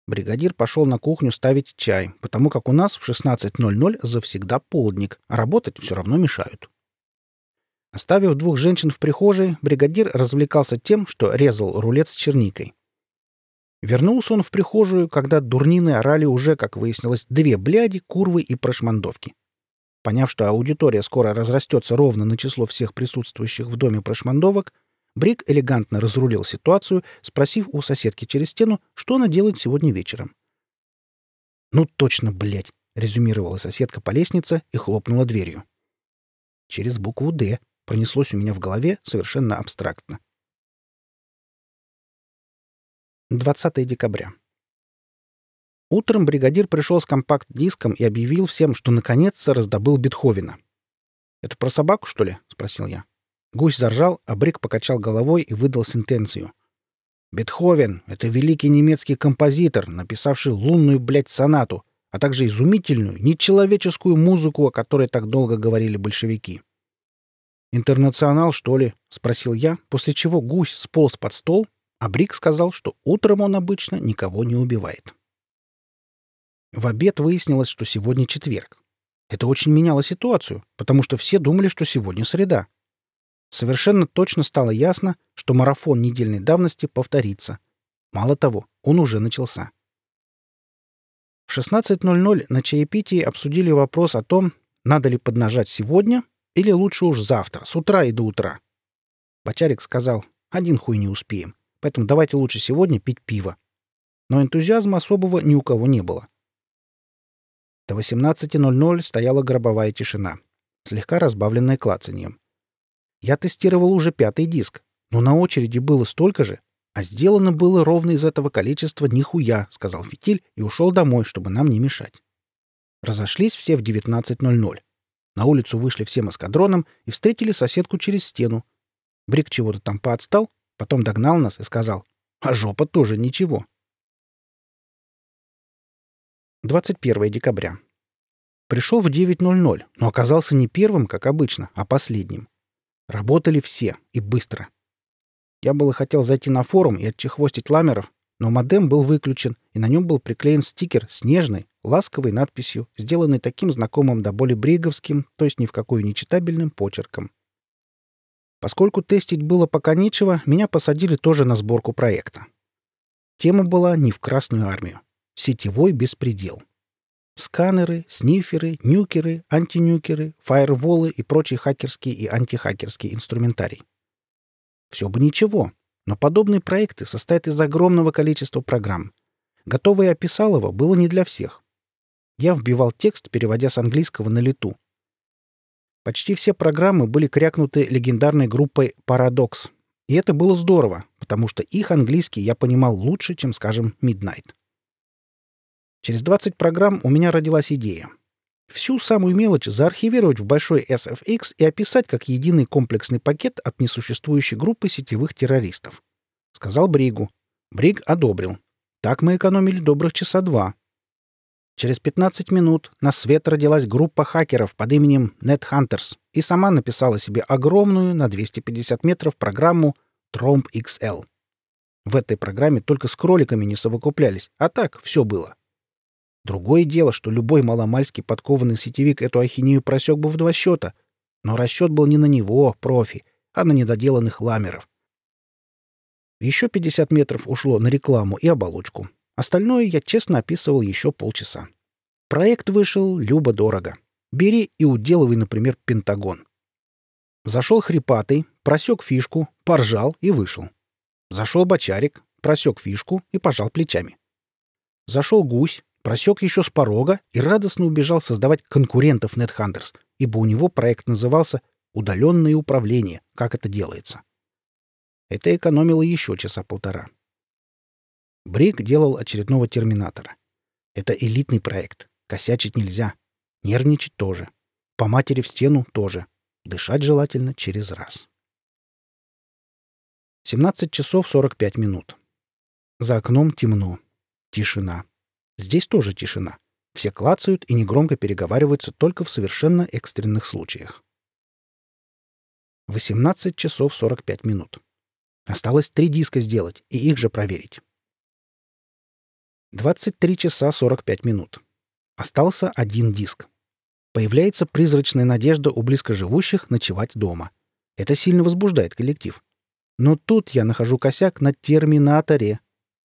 Бригадир пошел на кухню ставить чай, потому как у нас в 16.00 завсегда полдник, а работать все равно мешают. Оставив двух женщин в прихожей, бригадир развлекался тем, что резал рулет с черникой. Вернулся он в прихожую, когда дурнины орали уже, как выяснилось, две бляди, курвы и прошмандовки. Поняв, что аудитория скоро разрастется ровно на число всех присутствующих в доме прошмандовок, Брик элегантно разрулил ситуацию, спросив у соседки через стену, что она делает сегодня вечером. «Ну точно, блядь!» — резюмировала соседка по лестнице и хлопнула дверью. Через букву «Д» пронеслось у меня в голове совершенно абстрактно. 20 декабря. Утром бригадир пришел с компакт-диском и объявил всем, что наконец-то раздобыл Бетховена. «Это про собаку, что ли?» — спросил я. Гусь заржал, а Брик покачал головой и выдал сентенцию. «Бетховен — это великий немецкий композитор, написавший лунную, блядь, сонату, а также изумительную, нечеловеческую музыку, о которой так долго говорили большевики. «Интернационал, что ли?» — спросил я, после чего гусь сполз под стол, а Брик сказал, что утром он обычно никого не убивает. В обед выяснилось, что сегодня четверг. Это очень меняло ситуацию, потому что все думали, что сегодня среда. Совершенно точно стало ясно, что марафон недельной давности повторится. Мало того, он уже начался. В 16.00 на чаепитии обсудили вопрос о том, надо ли поднажать сегодня или лучше уж завтра, с утра и до утра. Бочарик сказал, один хуй не успеем, поэтому давайте лучше сегодня пить пиво. Но энтузиазма особого ни у кого не было. До 18.00 стояла гробовая тишина, слегка разбавленная клацаньем. Я тестировал уже пятый диск, но на очереди было столько же, а сделано было ровно из этого количества нихуя, сказал Фитиль и ушел домой, чтобы нам не мешать. Разошлись все в 19.00. На улицу вышли всем эскадроном и встретили соседку через стену. Брик чего-то там поотстал, потом догнал нас и сказал, а жопа тоже ничего. 21 декабря. Пришел в 9.00, но оказался не первым, как обычно, а последним. Работали все, и быстро. Я было хотел зайти на форум и отчехвостить ламеров, но модем был выключен, и на нем был приклеен стикер с нежной, ласковой надписью, сделанной таким знакомым до боли бриговским, то есть ни в какую нечитабельным почерком. Поскольку тестить было пока нечего, меня посадили тоже на сборку проекта. Тема была не в Красную армию. Сетевой беспредел. Сканеры, сниферы, нюкеры, антинюкеры, фаерволы и прочий хакерский и антихакерский инструментарий. Все бы ничего, но подобные проекты состоят из огромного количества программ. Готовое описалово было не для всех. Я вбивал текст, переводя с английского на лету. Почти все программы были крякнуты легендарной группой Paradox. И это было здорово, потому что их английский я понимал лучше, чем, скажем, Midnight. Через 20 программ у меня родилась идея. Всю самую мелочь заархивировать в большой SFX и описать как единый комплексный пакет от несуществующей группы сетевых террористов. Сказал Бригу. Бриг одобрил. Так мы экономили добрых часа два. Через 15 минут на свет родилась группа хакеров под именем NetHunters и сама написала себе огромную на 250 метров программу Tromb XL. В этой программе только с кроликами не совокуплялись, а так все было. Другое дело, что любой маломальски подкованный сетевик эту ахинею просек бы в два счета. Но расчет был не на него, профи, а на недоделанных ламеров. Еще 50 метров ушло на рекламу и оболочку. Остальное я честно описывал еще полчаса. Проект вышел любо-дорого. Бери и уделывай, например, Пентагон. Зашел хрипатый, просек фишку, поржал и вышел. Зашел бочарик, просек фишку и пожал плечами. Зашел гусь, просек еще с порога и радостно убежал создавать конкурентов NetHunters, ибо у него проект назывался «Удаленное управление. Как это делается». Это экономило еще часа полтора. Брик делал очередного терминатора. Это элитный проект. Косячить нельзя. Нервничать тоже. По матери в стену тоже. Дышать желательно через раз. 17 часов 45 минут. За окном темно. Тишина. Здесь тоже тишина. Все клацают и негромко переговариваются только в совершенно экстренных случаях. 18 часов 45 минут. Осталось три диска сделать и их же проверить. 23 часа 45 минут. Остался один диск. Появляется призрачная надежда у близкоживущих ночевать дома. Это сильно возбуждает коллектив. Но тут я нахожу косяк на терминаторе.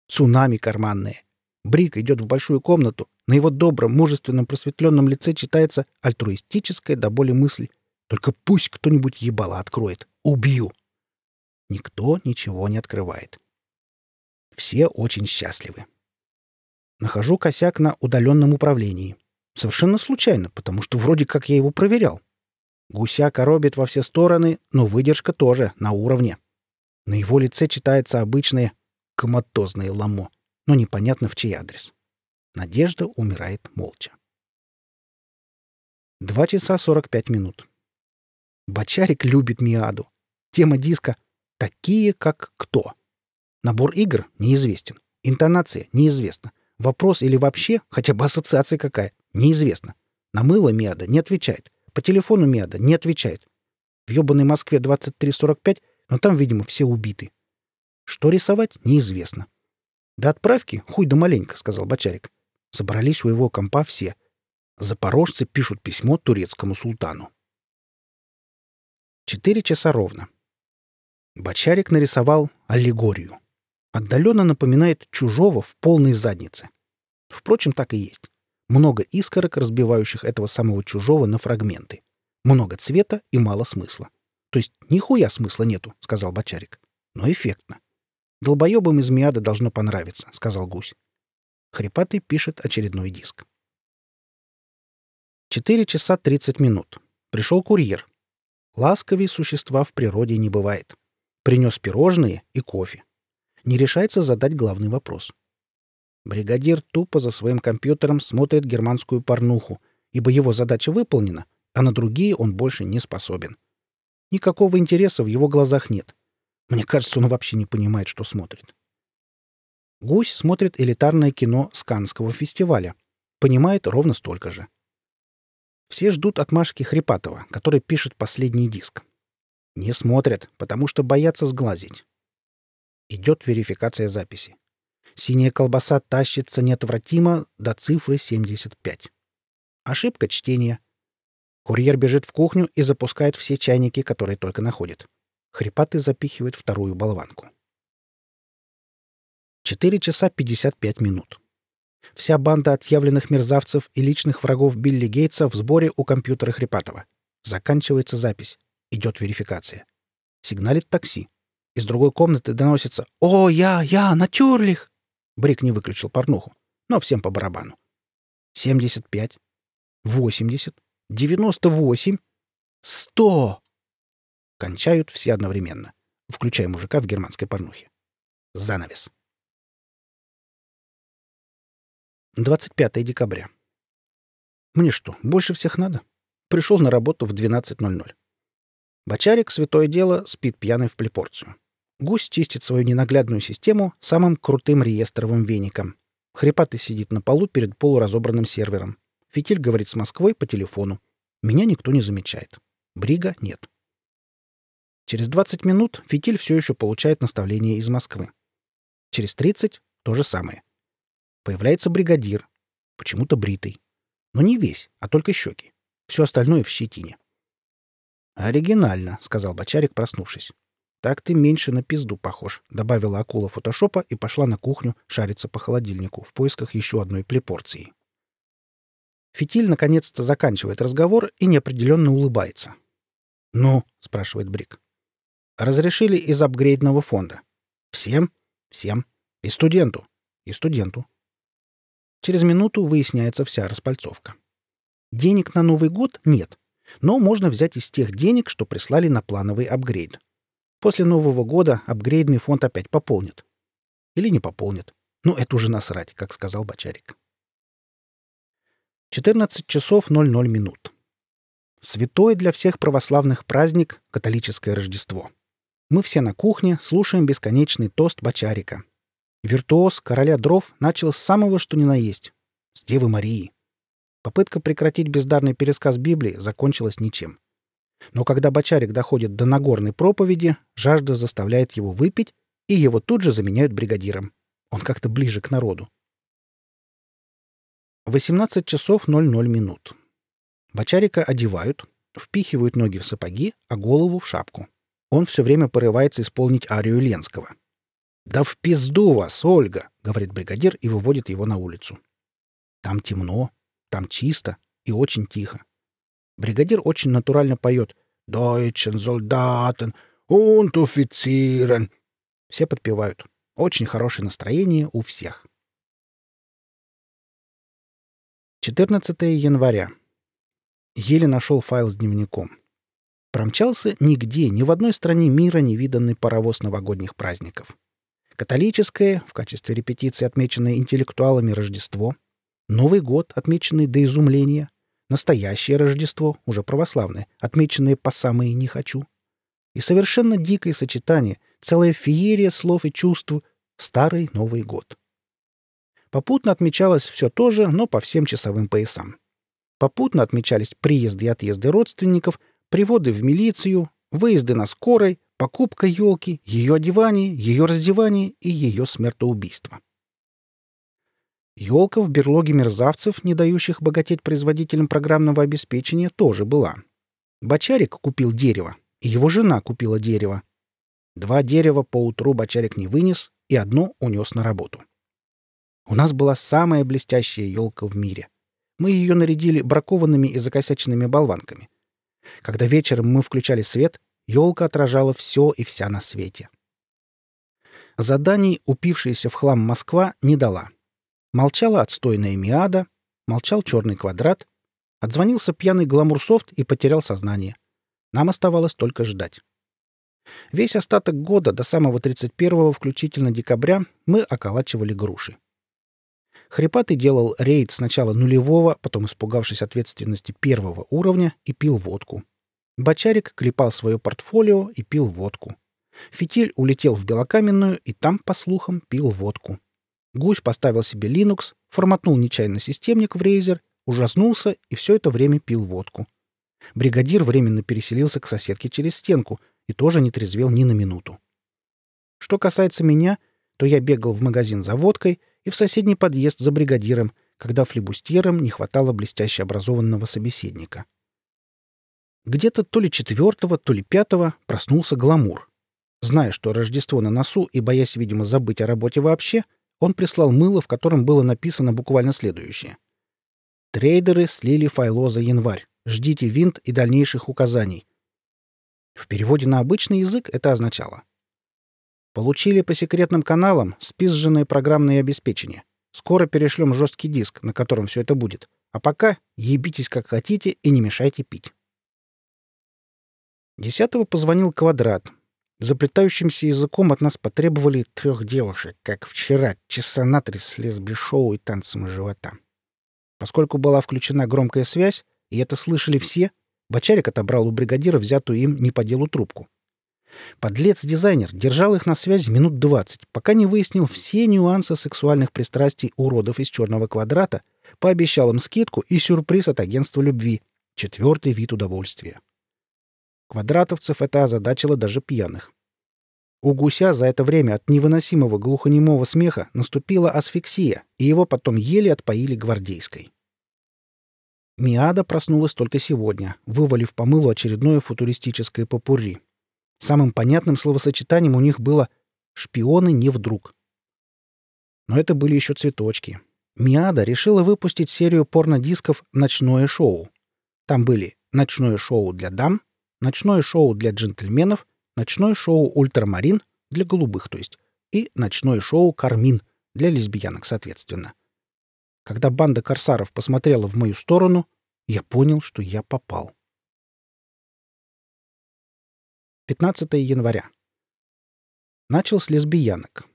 Цунами карманное. Брик идет в большую комнату. На его добром, мужественном, просветленном лице читается альтруистическая до боли мысль. Только пусть кто-нибудь ебало откроет. Убью. Никто ничего не открывает. Все очень счастливы. Нахожу косяк на удаленном управлении. Совершенно случайно, потому что вроде как я его проверял. Гуся коробит во все стороны, но выдержка тоже на уровне. На его лице читается обычное коматозное ламо но непонятно в чей адрес. Надежда умирает молча. Два часа сорок пять минут. Бочарик любит Миаду. Тема диска «Такие, как кто». Набор игр неизвестен. Интонация неизвестна. Вопрос или вообще, хотя бы ассоциация какая, неизвестно. На мыло Миада не отвечает. По телефону Миада не отвечает. В ёбаной Москве 23.45, но там, видимо, все убиты. Что рисовать, неизвестно. До отправки хуй да маленько, сказал Бочарик. Собрались у его компа все. Запорожцы пишут письмо турецкому султану. Четыре часа ровно. Бочарик нарисовал аллегорию. Отдаленно напоминает чужого в полной заднице. Впрочем, так и есть. Много искорок, разбивающих этого самого чужого на фрагменты. Много цвета и мало смысла. То есть нихуя смысла нету, сказал Бочарик. Но эффектно. Долбоебам из Миада должно понравиться, сказал гусь. Хрипатый пишет очередной диск. Четыре часа тридцать минут. Пришел курьер. Ласковей существа в природе не бывает. Принес пирожные и кофе. Не решается задать главный вопрос. Бригадир тупо за своим компьютером смотрит германскую порнуху, ибо его задача выполнена, а на другие он больше не способен. Никакого интереса в его глазах нет. Мне кажется, он вообще не понимает, что смотрит. Гусь смотрит элитарное кино Сканского фестиваля. Понимает ровно столько же. Все ждут отмашки Хрипатова, который пишет последний диск. Не смотрят, потому что боятся сглазить. Идет верификация записи. Синяя колбаса тащится неотвратимо до цифры 75. Ошибка чтения. Курьер бежит в кухню и запускает все чайники, которые только находит. Хрипатый запихивает вторую болванку. 4 часа 55 минут. Вся банда отъявленных мерзавцев и личных врагов Билли Гейтса в сборе у компьютера Хрипатова. Заканчивается запись. Идет верификация. Сигналит такси. Из другой комнаты доносится «О, я, я, натюрлих!» Брик не выключил порнуху, но всем по барабану. «Семьдесят пять, восемьдесят, девяносто восемь, сто!» Кончают все одновременно, включая мужика в германской порнухе. Занавес. 25 декабря. Мне что, больше всех надо? Пришел на работу в 12.00. Бочарик, святое дело, спит пьяный в плепорцию. Гусь чистит свою ненаглядную систему самым крутым реестровым веником. Хрипатый сидит на полу перед полуразобранным сервером. Фитиль говорит с Москвой по телефону. Меня никто не замечает. Брига нет. Через 20 минут Фитиль все еще получает наставление из Москвы. Через 30 — то же самое. Появляется бригадир, почему-то бритый. Но не весь, а только щеки. Все остальное в щетине. «Оригинально», — сказал Бочарик, проснувшись. «Так ты меньше на пизду похож», — добавила акула фотошопа и пошла на кухню шариться по холодильнику в поисках еще одной плепорции. Фитиль наконец-то заканчивает разговор и неопределенно улыбается. «Ну?» — спрашивает Брик. «Разрешили из апгрейдного фонда». «Всем?» «Всем. И студенту?» «И студенту». Через минуту выясняется вся распальцовка. Денег на Новый год нет, но можно взять из тех денег, что прислали на плановый апгрейд. После Нового года апгрейдный фонд опять пополнит. Или не пополнит. Ну, это уже насрать, как сказал Бочарик. 14 часов 00 минут. Святой для всех православных праздник — католическое Рождество. Мы все на кухне слушаем бесконечный тост Бочарика, Виртуоз короля дров начал с самого что ни на есть — с Девы Марии. Попытка прекратить бездарный пересказ Библии закончилась ничем. Но когда бочарик доходит до Нагорной проповеди, жажда заставляет его выпить, и его тут же заменяют бригадиром. Он как-то ближе к народу. 18 часов 00 минут. Бочарика одевают, впихивают ноги в сапоги, а голову в шапку. Он все время порывается исполнить арию Ленского — «Да в пизду вас, Ольга!» — говорит бригадир и выводит его на улицу. Там темно, там чисто и очень тихо. Бригадир очень натурально поет «Deutschen Soldaten und Offizieren». Все подпевают. Очень хорошее настроение у всех. 14 января. Еле нашел файл с дневником. Промчался нигде, ни в одной стране мира невиданный паровоз новогодних праздников. Католическое, в качестве репетиции отмеченное интеллектуалами Рождество, Новый год, отмеченный до изумления, настоящее Рождество, уже православное, отмеченное по самые «не хочу», и совершенно дикое сочетание, целая феерия слов и чувств, старый Новый год. Попутно отмечалось все то же, но по всем часовым поясам. Попутно отмечались приезды и отъезды родственников, приводы в милицию, выезды на скорой, покупка елки, ее одевание, ее раздевание и ее смертоубийство. Елка в берлоге мерзавцев, не дающих богатеть производителям программного обеспечения, тоже была. Бочарик купил дерево, и его жена купила дерево. Два дерева по утру Бочарик не вынес, и одно унес на работу. У нас была самая блестящая елка в мире. Мы ее нарядили бракованными и закосяченными болванками. Когда вечером мы включали свет, елка отражала все и вся на свете. Заданий упившаяся в хлам Москва не дала. Молчала отстойная Миада, молчал черный квадрат, отзвонился пьяный гламурсофт и потерял сознание. Нам оставалось только ждать. Весь остаток года до самого 31-го, включительно декабря, мы околачивали груши. Хрипатый делал рейд сначала нулевого, потом, испугавшись ответственности первого уровня, и пил водку. Бочарик клепал свое портфолио и пил водку. Фитиль улетел в Белокаменную и там, по слухам, пил водку. Гусь поставил себе Linux, форматнул нечаянно системник в Razer, ужаснулся и все это время пил водку. Бригадир временно переселился к соседке через стенку и тоже не трезвел ни на минуту. Что касается меня, то я бегал в магазин за водкой и в соседний подъезд за бригадиром, когда флебустьерам не хватало блестяще образованного собеседника. Где-то то ли четвертого, то ли пятого проснулся гламур. Зная, что Рождество на носу и боясь, видимо, забыть о работе вообще, он прислал мыло, в котором было написано буквально следующее. «Трейдеры слили файло за январь. Ждите винт и дальнейших указаний». В переводе на обычный язык это означало Получили по секретным каналам спизженное программное обеспечение. Скоро перешлем жесткий диск, на котором все это будет. А пока ебитесь как хотите и не мешайте пить. Десятого позвонил Квадрат. Заплетающимся языком от нас потребовали трех девушек, как вчера, часа на три с лесби-шоу и танцем живота. Поскольку была включена громкая связь, и это слышали все, Бочарик отобрал у бригадира взятую им не по делу трубку. Подлец-дизайнер держал их на связи минут двадцать, пока не выяснил все нюансы сексуальных пристрастий уродов из черного квадрата, пообещал им скидку и сюрприз от агентства любви — четвертый вид удовольствия. Квадратовцев это озадачило даже пьяных. У гуся за это время от невыносимого глухонемого смеха наступила асфиксия, и его потом еле отпоили гвардейской. Миада проснулась только сегодня, вывалив по мылу очередное футуристическое попурри. Самым понятным словосочетанием у них было «шпионы не вдруг». Но это были еще цветочки. Миада решила выпустить серию порнодисков «Ночное шоу». Там были «Ночное шоу для дам», «Ночное шоу для джентльменов», «Ночное шоу ультрамарин» для голубых, то есть, и «Ночное шоу кармин» для лесбиянок, соответственно. Когда банда корсаров посмотрела в мою сторону, я понял, что я попал. 15 января. Начал с лесбиянок.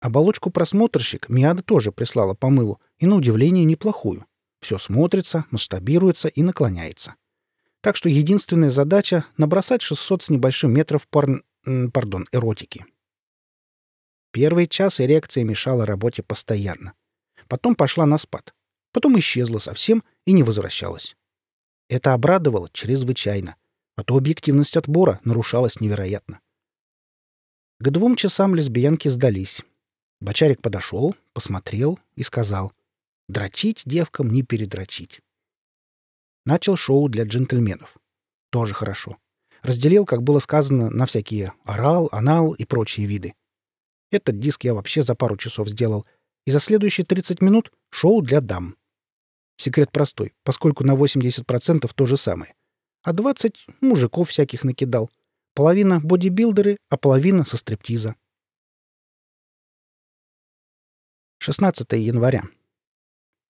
Оболочку просмотрщик Миада тоже прислала по мылу, и на удивление неплохую. Все смотрится, масштабируется и наклоняется. Так что единственная задача — набросать 600 с небольшим метров порн... пардон, эротики. Первый час эрекция мешала работе постоянно. Потом пошла на спад. Потом исчезла совсем и не возвращалась. Это обрадовало чрезвычайно — а то объективность отбора нарушалась невероятно. К двум часам лесбиянки сдались. Бочарик подошел, посмотрел и сказал, «Дрочить девкам не передрочить». Начал шоу для джентльменов. Тоже хорошо. Разделил, как было сказано, на всякие орал, анал и прочие виды. Этот диск я вообще за пару часов сделал, и за следующие 30 минут шоу для дам. Секрет простой, поскольку на 80% то же самое — а двадцать мужиков всяких накидал. Половина бодибилдеры, а половина со стриптиза. 16 января.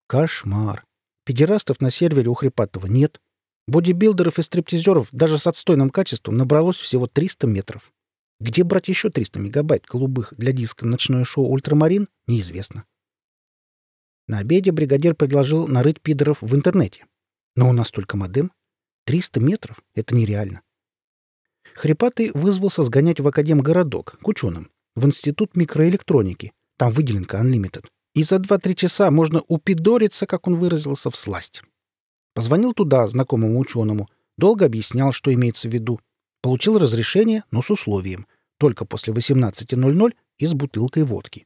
Кошмар. Педерастов на сервере у Хрипатова нет. Бодибилдеров и стриптизеров даже с отстойным качеством набралось всего 300 метров. Где брать еще 300 мегабайт голубых для диска «Ночное шоу Ультрамарин» неизвестно. На обеде бригадир предложил нарыть пидоров в интернете. Но у нас только модем. 300 метров — это нереально. Хрипатый вызвался сгонять в Академгородок, к ученым, в Институт микроэлектроники, там выделенка Unlimited, И за два-три часа можно упидориться, как он выразился, в сласть. Позвонил туда, знакомому ученому, долго объяснял, что имеется в виду. Получил разрешение, но с условием. Только после 18.00 и с бутылкой водки.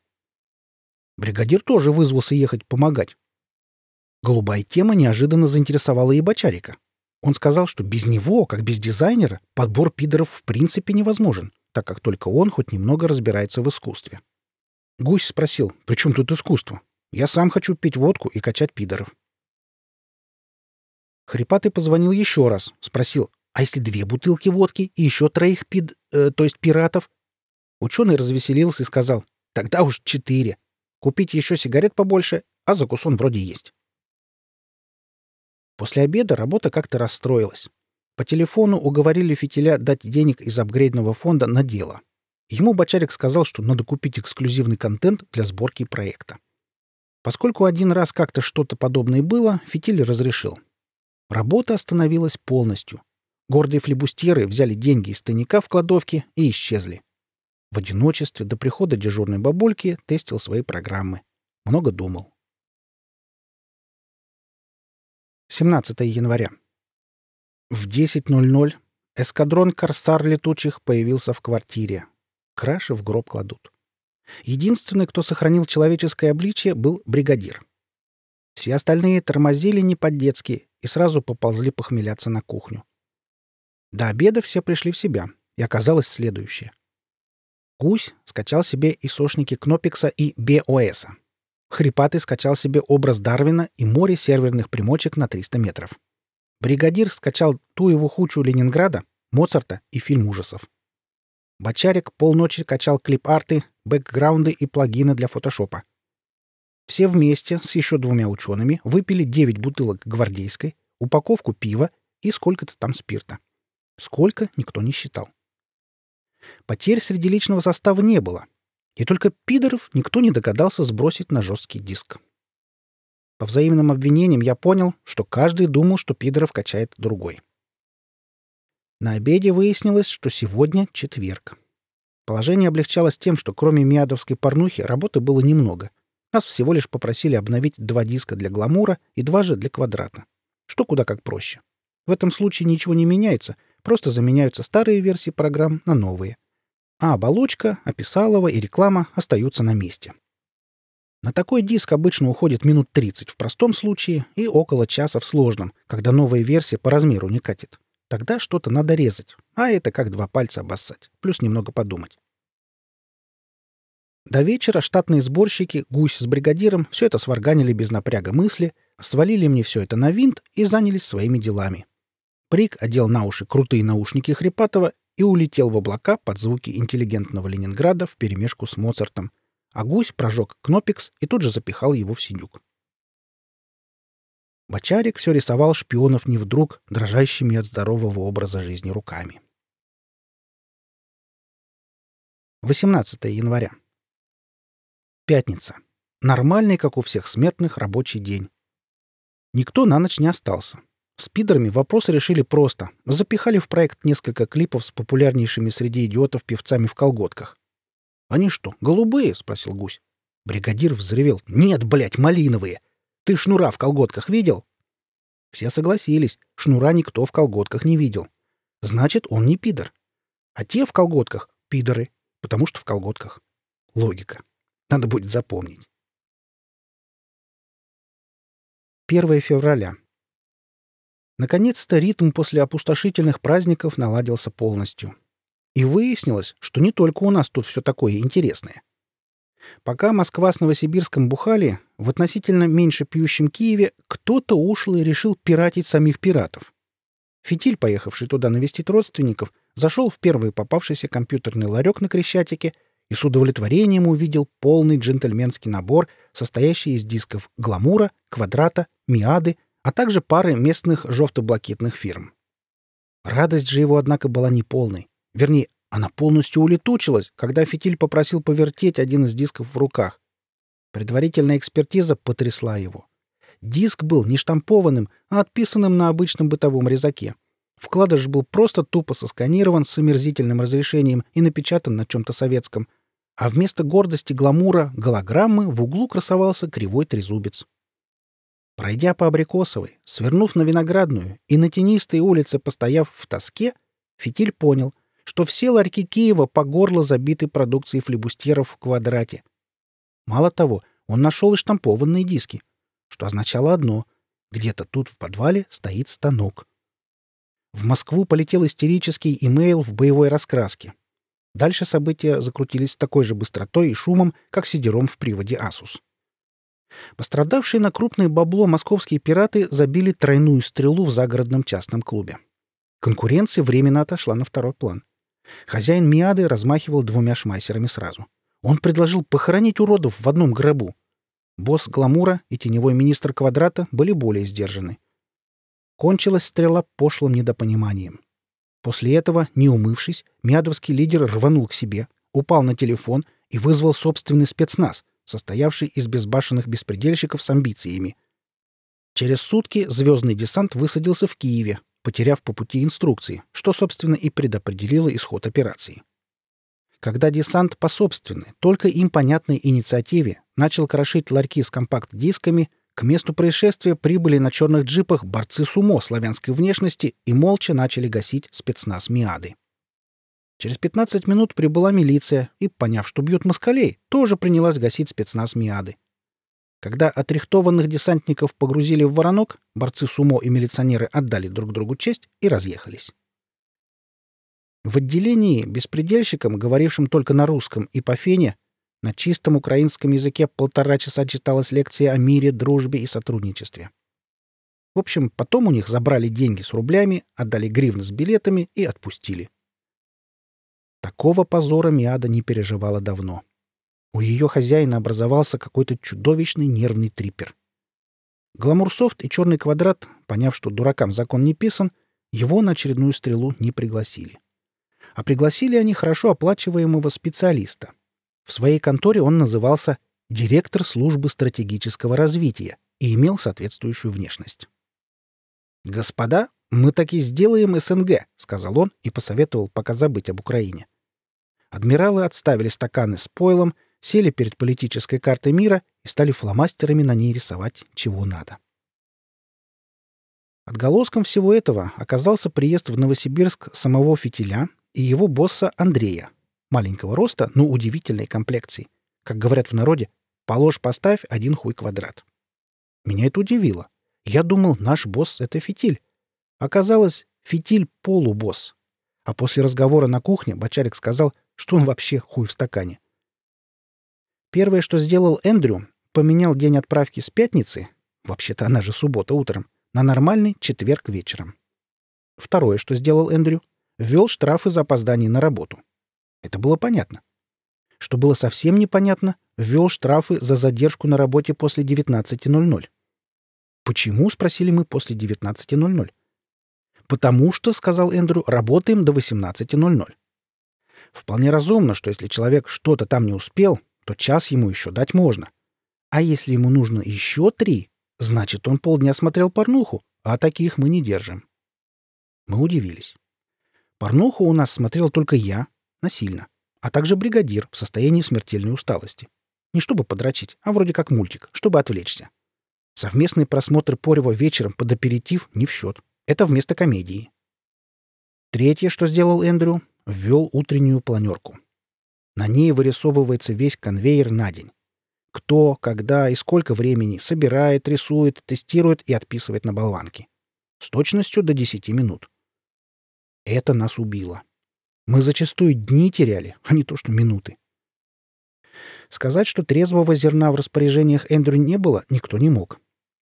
Бригадир тоже вызвался ехать помогать. Голубая тема неожиданно заинтересовала и Бочарика. Он сказал, что без него, как без дизайнера, подбор пидоров в принципе невозможен, так как только он хоть немного разбирается в искусстве. Гусь спросил, при чем тут искусство? Я сам хочу пить водку и качать пидоров. Хрипатый позвонил еще раз, спросил, а если две бутылки водки и еще троих пид... Э, то есть пиратов? Ученый развеселился и сказал, тогда уж четыре. Купить еще сигарет побольше, а закусон вроде есть. После обеда работа как-то расстроилась. По телефону уговорили Фитиля дать денег из апгрейдного фонда на дело. Ему Бочарик сказал, что надо купить эксклюзивный контент для сборки проекта. Поскольку один раз как-то что-то подобное было, Фитиль разрешил. Работа остановилась полностью. Гордые флебустьеры взяли деньги из тайника в кладовке и исчезли. В одиночестве до прихода дежурной бабульки тестил свои программы. Много думал. 17 января. В 10.00 эскадрон «Корсар» летучих появился в квартире. Краши в гроб кладут. Единственный, кто сохранил человеческое обличие, был бригадир. Все остальные тормозили не по-детски и сразу поползли похмеляться на кухню. До обеда все пришли в себя, и оказалось следующее. Гусь скачал себе исошники Кнопикса и БОСа. Хрипатый скачал себе образ Дарвина и море серверных примочек на 300 метров. Бригадир скачал ту его хучу Ленинграда, Моцарта и фильм ужасов. Бочарик полночи качал клип-арты, бэкграунды и плагины для фотошопа. Все вместе с еще двумя учеными выпили 9 бутылок гвардейской, упаковку пива и сколько-то там спирта. Сколько, никто не считал. Потерь среди личного состава не было, и только пидоров никто не догадался сбросить на жесткий диск. По взаимным обвинениям я понял, что каждый думал, что пидоров качает другой. На обеде выяснилось, что сегодня четверг. Положение облегчалось тем, что кроме миадовской порнухи работы было немного. Нас всего лишь попросили обновить два диска для гламура и два же для квадрата. Что куда как проще. В этом случае ничего не меняется, просто заменяются старые версии программ на новые а оболочка, описалова и реклама остаются на месте. На такой диск обычно уходит минут 30 в простом случае и около часа в сложном, когда новая версия по размеру не катит. Тогда что-то надо резать, а это как два пальца обоссать, плюс немного подумать. До вечера штатные сборщики, гусь с бригадиром, все это сварганили без напряга мысли, свалили мне все это на винт и занялись своими делами. Прик одел на уши крутые наушники Хрипатова и улетел в облака под звуки интеллигентного Ленинграда вперемешку с Моцартом, а гусь прожег кнопикс и тут же запихал его в синюк. Бочарик все рисовал шпионов не вдруг, дрожащими от здорового образа жизни руками. 18 января. Пятница. Нормальный, как у всех смертных, рабочий день. Никто на ночь не остался. С пидорами вопрос решили просто. Запихали в проект несколько клипов с популярнейшими среди идиотов певцами в колготках. «Они что, голубые?» — спросил гусь. Бригадир взревел. «Нет, блядь, малиновые! Ты шнура в колготках видел?» Все согласились. Шнура никто в колготках не видел. Значит, он не пидор. А те в колготках — пидоры, потому что в колготках. Логика. Надо будет запомнить. 1 февраля. Наконец-то ритм после опустошительных праздников наладился полностью. И выяснилось, что не только у нас тут все такое интересное. Пока Москва с Новосибирском бухали, в относительно меньше пьющем Киеве кто-то ушлый решил пиратить самих пиратов. Фитиль, поехавший туда навестить родственников, зашел в первый попавшийся компьютерный ларек на Крещатике и с удовлетворением увидел полный джентльменский набор, состоящий из дисков «Гламура», «Квадрата», «Миады», а также пары местных жовто-блакитных фирм. Радость же его, однако, была неполной. Вернее, она полностью улетучилась, когда Фитиль попросил повертеть один из дисков в руках. Предварительная экспертиза потрясла его. Диск был не штампованным, а отписанным на обычном бытовом резаке. Вкладыш был просто тупо сосканирован с омерзительным разрешением и напечатан на чем-то советском. а вместо гордости гламура голограммы в углу красовался кривой трезубец. Пройдя по Абрикосовой, свернув на Виноградную и на тенистой улице постояв в тоске, Фитиль понял, что все ларьки Киева по горло забиты продукцией флебустеров в квадрате. Мало того, он нашел и штампованные диски, что означало одно — где-то тут в подвале стоит станок. В Москву полетел истерический имейл в боевой раскраске. Дальше события закрутились с такой же быстротой и шумом, как сидером в приводе «Асус». Пострадавшие на крупное бабло московские пираты забили тройную стрелу в загородном частном клубе. Конкуренция временно отошла на второй план. Хозяин Миады размахивал двумя шмайсерами сразу. Он предложил похоронить уродов в одном гробу. Босс Гламура и теневой министр Квадрата были более сдержаны. Кончилась стрела пошлым недопониманием. После этого, не умывшись, миадовский лидер рванул к себе, упал на телефон и вызвал собственный спецназ, состоявший из безбашенных беспредельщиков с амбициями. Через сутки звездный десант высадился в Киеве, потеряв по пути инструкции, что, собственно, и предопределило исход операции. Когда десант по собственной, только им понятной инициативе начал крошить ларьки с компакт-дисками, к месту происшествия прибыли на черных джипах борцы сумо славянской внешности и молча начали гасить спецназ Миады. Через 15 минут прибыла милиция и, поняв, что бьют москалей, тоже принялась гасить спецназ Миады. Когда отрихтованных десантников погрузили в воронок, борцы сумо и милиционеры отдали друг другу честь и разъехались. В отделении беспредельщикам, говорившим только на русском и по фене, на чистом украинском языке полтора часа читалась лекция о мире, дружбе и сотрудничестве. В общем, потом у них забрали деньги с рублями, отдали гривны с билетами и отпустили. Такого позора Миада не переживала давно. У ее хозяина образовался какой-то чудовищный нервный трипер. Гламурсофт и Черный квадрат, поняв, что дуракам закон не писан, его на очередную стрелу не пригласили. А пригласили они хорошо оплачиваемого специалиста. В своей конторе он назывался «директор службы стратегического развития» и имел соответствующую внешность. «Господа, мы таки сделаем СНГ», — сказал он и посоветовал пока забыть об Украине. Адмиралы отставили стаканы с пойлом, сели перед политической картой мира и стали фломастерами на ней рисовать, чего надо. Отголоском всего этого оказался приезд в Новосибирск самого Фитиля и его босса Андрея, маленького роста, но удивительной комплекции. Как говорят в народе, положь, поставь один хуй квадрат. Меня это удивило. Я думал, наш босс — это Фитиль. Оказалось, Фитиль — полубосс. А после разговора на кухне Бочарик сказал, что он вообще хуй в стакане. Первое, что сделал Эндрю, поменял день отправки с пятницы, вообще-то она же суббота утром, на нормальный четверг вечером. Второе, что сделал Эндрю, ввел штрафы за опоздание на работу. Это было понятно. Что было совсем непонятно, ввел штрафы за задержку на работе после 19.00. «Почему?» — спросили мы после 19.00. «Потому что, — сказал Эндрю, — работаем до 18.00. Вполне разумно, что если человек что-то там не успел, то час ему еще дать можно. А если ему нужно еще три, значит, он полдня смотрел порнуху, а таких мы не держим. Мы удивились. Порнуху у нас смотрел только я, насильно, а также бригадир в состоянии смертельной усталости. Не чтобы подрочить, а вроде как мультик, чтобы отвлечься. Совместный просмотр порева вечером под аперитив не в счет. Это вместо комедии. Третье, что сделал Эндрю, ввел утреннюю планерку. На ней вырисовывается весь конвейер на день. Кто, когда и сколько времени собирает, рисует, тестирует и отписывает на болванки. С точностью до 10 минут. Это нас убило. Мы зачастую дни теряли, а не то что минуты. Сказать, что трезвого зерна в распоряжениях Эндрю не было, никто не мог.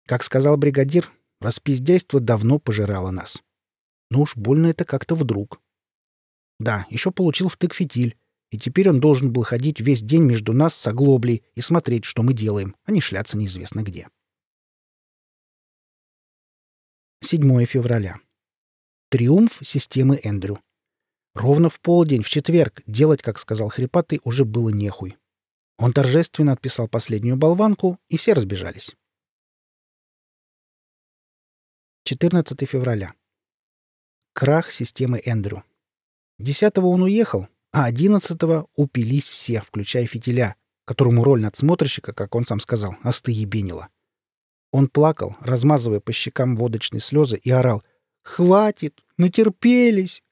Как сказал бригадир, распиздяйство давно пожирало нас. Но уж больно это как-то вдруг. Да, еще получил втык фитиль, и теперь он должен был ходить весь день между нас с оглоблей и смотреть, что мы делаем, а не шляться неизвестно где. 7 февраля. Триумф системы Эндрю. Ровно в полдень, в четверг, делать, как сказал Хрипатый, уже было нехуй. Он торжественно отписал последнюю болванку, и все разбежались. 14 февраля. Крах системы Эндрю. Десятого он уехал, а одиннадцатого упились все, включая фитиля, которому роль надсмотрщика, как он сам сказал, остыебенила. Он плакал, размазывая по щекам водочные слезы, и орал «Хватит! Натерпелись!»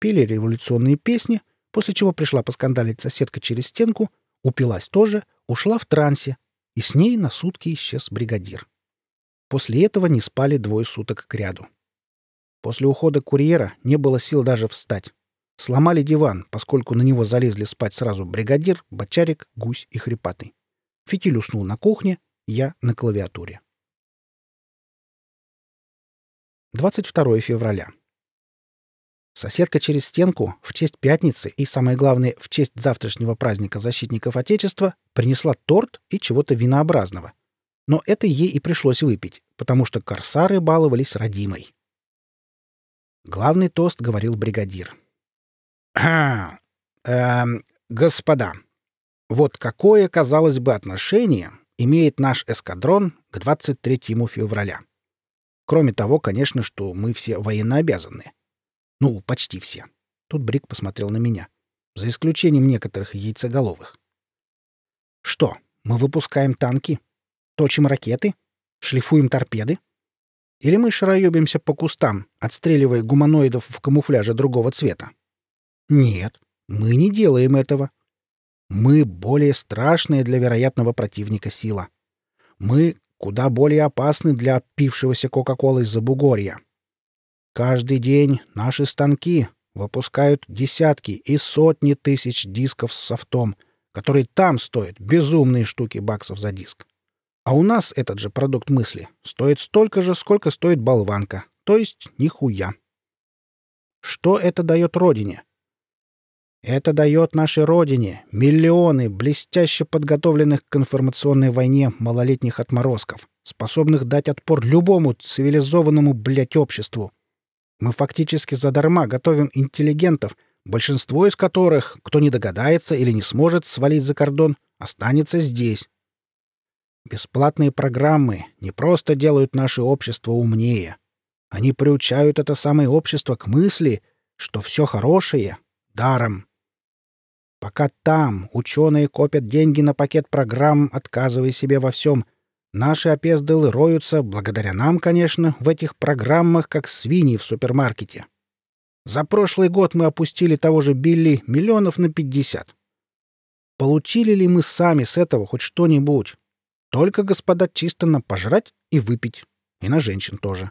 Пели революционные песни, после чего пришла поскандалить соседка через стенку, упилась тоже, ушла в трансе, и с ней на сутки исчез бригадир. После этого не спали двое суток кряду. После ухода курьера не было сил даже встать. Сломали диван, поскольку на него залезли спать сразу бригадир, бочарик, гусь и хрипатый. Фитиль уснул на кухне, я на клавиатуре. 22 февраля. Соседка через стенку в честь пятницы и, самое главное, в честь завтрашнего праздника защитников Отечества принесла торт и чего-то винообразного. Но это ей и пришлось выпить, потому что корсары баловались родимой. Главный тост говорил бригадир. <clears throat> «Эм, господа, вот какое, казалось бы, отношение имеет наш эскадрон к 23 февраля. Кроме того, конечно, что мы все военнообязаны. Ну, почти все. Тут Брик посмотрел на меня. За исключением некоторых яйцеголовых. Что, мы выпускаем танки? Точим ракеты? Шлифуем торпеды? Или мы шароебимся по кустам, отстреливая гуманоидов в камуфляже другого цвета? Нет, мы не делаем этого. Мы более страшная для вероятного противника сила. Мы куда более опасны для опившегося Кока-Колой за бугорья. Каждый день наши станки выпускают десятки и сотни тысяч дисков с софтом, которые там стоят безумные штуки баксов за диск. А у нас этот же продукт мысли стоит столько же, сколько стоит болванка, то есть нихуя. Что это дает Родине? Это дает нашей Родине миллионы блестяще подготовленных к информационной войне малолетних отморозков, способных дать отпор любому цивилизованному, блядь, обществу. Мы фактически задарма готовим интеллигентов, большинство из которых, кто не догадается или не сможет свалить за кордон, останется здесь. Бесплатные программы не просто делают наше общество умнее. Они приучают это самое общество к мысли, что все хорошее — даром. Пока там ученые копят деньги на пакет программ, отказывая себе во всем, наши опездылы роются, благодаря нам, конечно, в этих программах, как свиньи в супермаркете. За прошлый год мы опустили того же Билли миллионов на пятьдесят. Получили ли мы сами с этого хоть что-нибудь? Только, господа, чисто на пожрать и выпить. И на женщин тоже.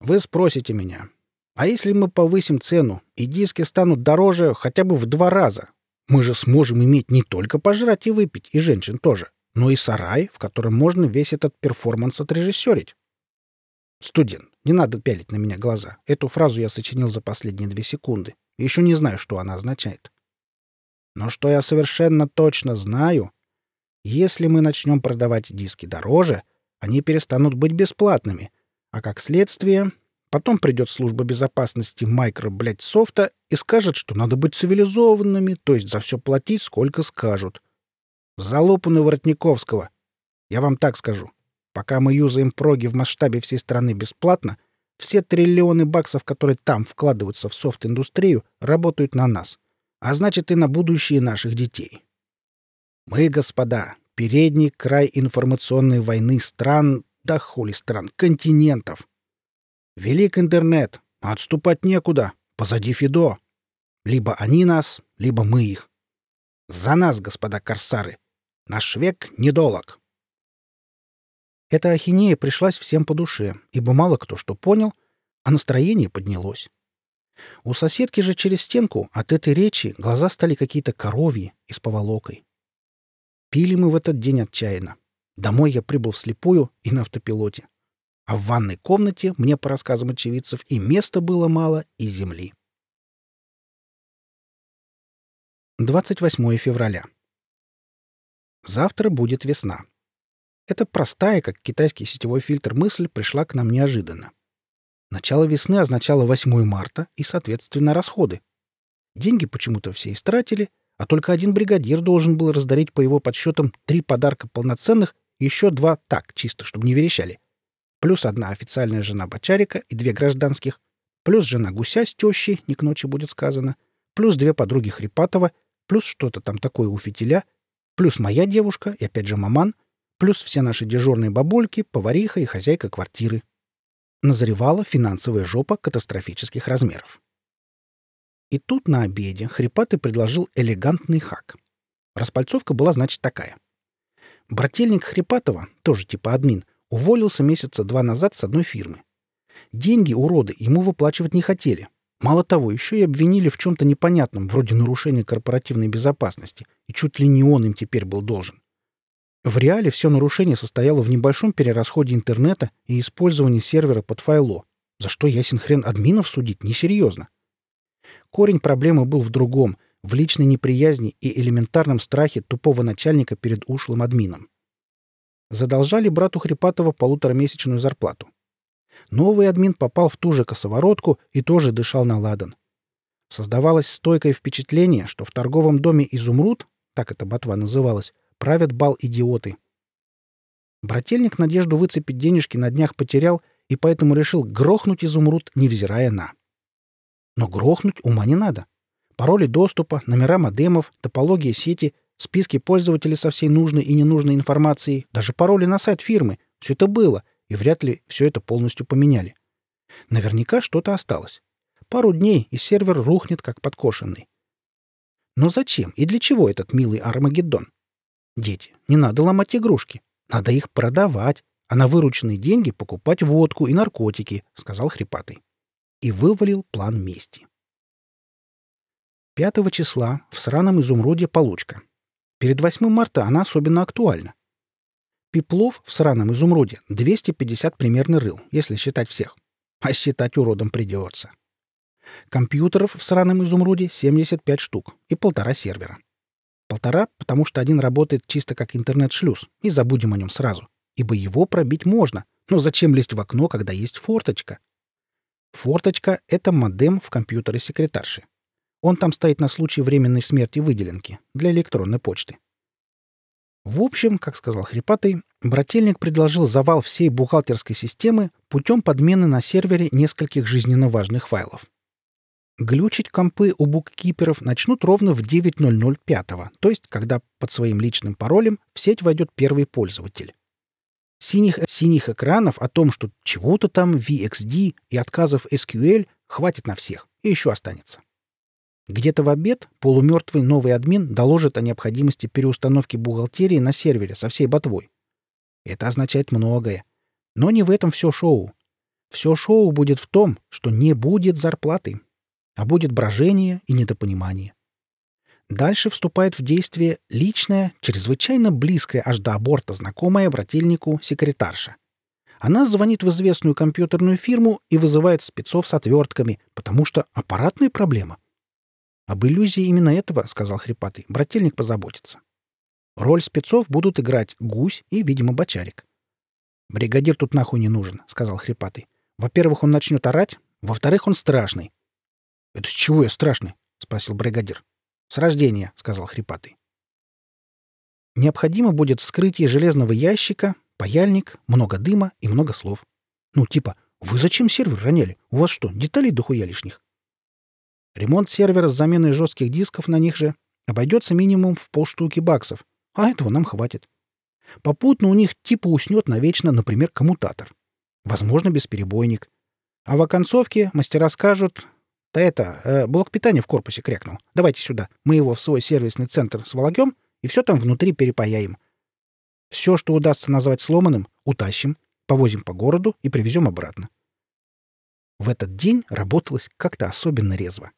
Вы спросите меня, а если мы повысим цену, и диски станут дороже хотя бы в два раза? Мы же сможем иметь не только пожрать и выпить, и женщин тоже, но и сарай, в котором можно весь этот перформанс отрежиссерить. Студент, не надо пялить на меня глаза. Эту фразу я сочинил за последние две секунды. Еще не знаю, что она означает. Но что я совершенно точно знаю, если мы начнем продавать диски дороже, они перестанут быть бесплатными, а как следствие Потом придет служба безопасности майкро, блядь, софта и скажет, что надо быть цивилизованными, то есть за все платить, сколько скажут. Залупаны Воротниковского. Я вам так скажу. Пока мы юзаем проги в масштабе всей страны бесплатно, все триллионы баксов, которые там вкладываются в софт-индустрию, работают на нас. А значит, и на будущее наших детей. Мы, господа, передний край информационной войны стран, да хули стран, континентов. Велик интернет, отступать некуда, позади Фидо. Либо они нас, либо мы их. За нас, господа корсары. Наш век недолог. Эта ахинея пришлась всем по душе, ибо мало кто что понял, а настроение поднялось. У соседки же через стенку от этой речи глаза стали какие-то коровьи и с поволокой. Пили мы в этот день отчаянно. Домой я прибыл вслепую и на автопилоте а в ванной комнате, мне по рассказам очевидцев, и места было мало, и земли. 28 февраля. Завтра будет весна. Эта простая, как китайский сетевой фильтр, мысль пришла к нам неожиданно. Начало весны означало 8 марта и, соответственно, расходы. Деньги почему-то все истратили, а только один бригадир должен был раздарить по его подсчетам три подарка полноценных и еще два так, чисто, чтобы не верещали — плюс одна официальная жена Бочарика и две гражданских, плюс жена гуся с тещей, не к ночи будет сказано, плюс две подруги Хрипатова, плюс что-то там такое у фитиля, плюс моя девушка и опять же маман, плюс все наши дежурные бабульки, повариха и хозяйка квартиры. Назревала финансовая жопа катастрофических размеров. И тут на обеде Хрипатый предложил элегантный хак. Распальцовка была, значит, такая. Брательник Хрипатова, тоже типа админ, уволился месяца два назад с одной фирмы. Деньги уроды ему выплачивать не хотели. Мало того, еще и обвинили в чем-то непонятном, вроде нарушения корпоративной безопасности, и чуть ли не он им теперь был должен. В реале все нарушение состояло в небольшом перерасходе интернета и использовании сервера под файло, за что ясен хрен админов судить несерьезно. Корень проблемы был в другом, в личной неприязни и элементарном страхе тупого начальника перед ушлым админом. Задолжали брату Хрипатова полуторамесячную зарплату. Новый админ попал в ту же косоворотку и тоже дышал на ладан. Создавалось стойкое впечатление, что в торговом доме «Изумруд», так эта ботва называлась, правят бал идиоты. Брательник надежду выцепить денежки на днях потерял и поэтому решил грохнуть «Изумруд», невзирая на. Но грохнуть ума не надо. Пароли доступа, номера модемов, топология сети, списки пользователей со всей нужной и ненужной информацией, даже пароли на сайт фирмы — все это было, и вряд ли все это полностью поменяли. Наверняка что-то осталось. Пару дней, и сервер рухнет, как подкошенный. Но зачем и для чего этот милый Армагеддон? Дети, не надо ломать игрушки. Надо их продавать, а на вырученные деньги покупать водку и наркотики, — сказал Хрипатый. И вывалил план мести. Пятого числа в сраном изумруде получка. Перед 8 марта она особенно актуальна. Пеплов в сраном изумруде 250 примерно рыл, если считать всех. А считать уродом придется. Компьютеров в сраном изумруде 75 штук и полтора сервера. Полтора, потому что один работает чисто как интернет-шлюз, и забудем о нем сразу, ибо его пробить можно, но зачем лезть в окно, когда есть форточка? Форточка — это модем в компьютере секретарши. Он там стоит на случай временной смерти выделенки для электронной почты. В общем, как сказал Хрипатый, брательник предложил завал всей бухгалтерской системы путем подмены на сервере нескольких жизненно важных файлов. Глючить компы у буккиперов начнут ровно в 9.00 5 то есть когда под своим личным паролем в сеть войдет первый пользователь. Синих, синих экранов о том, что чего-то там VXD и отказов SQL хватит на всех, и еще останется. Где-то в обед полумертвый новый админ доложит о необходимости переустановки бухгалтерии на сервере со всей ботвой. Это означает многое. Но не в этом все шоу. Все шоу будет в том, что не будет зарплаты, а будет брожение и недопонимание. Дальше вступает в действие личная, чрезвычайно близкая аж до аборта знакомая брательнику секретарша. Она звонит в известную компьютерную фирму и вызывает спецов с отвертками, потому что аппаратная проблема — об иллюзии именно этого, — сказал Хрипатый, — брательник позаботится. Роль спецов будут играть гусь и, видимо, бочарик. «Бригадир тут нахуй не нужен», — сказал Хрипатый. «Во-первых, он начнет орать, во-вторых, он страшный». «Это с чего я страшный?» — спросил бригадир. «С рождения», — сказал Хрипатый. Необходимо будет вскрытие железного ящика, паяльник, много дыма и много слов. Ну, типа, вы зачем сервер роняли? У вас что, деталей дохуя лишних? Ремонт сервера с заменой жестких дисков на них же обойдется минимум в полштуки баксов, а этого нам хватит. Попутно у них типа уснет навечно, например, коммутатор. Возможно, бесперебойник. А в оконцовке мастера скажут... Да это, э, блок питания в корпусе крякнул. Давайте сюда. Мы его в свой сервисный центр сволокем и все там внутри перепаяем. Все, что удастся назвать сломанным, утащим, повозим по городу и привезем обратно. В этот день работалось как-то особенно резво.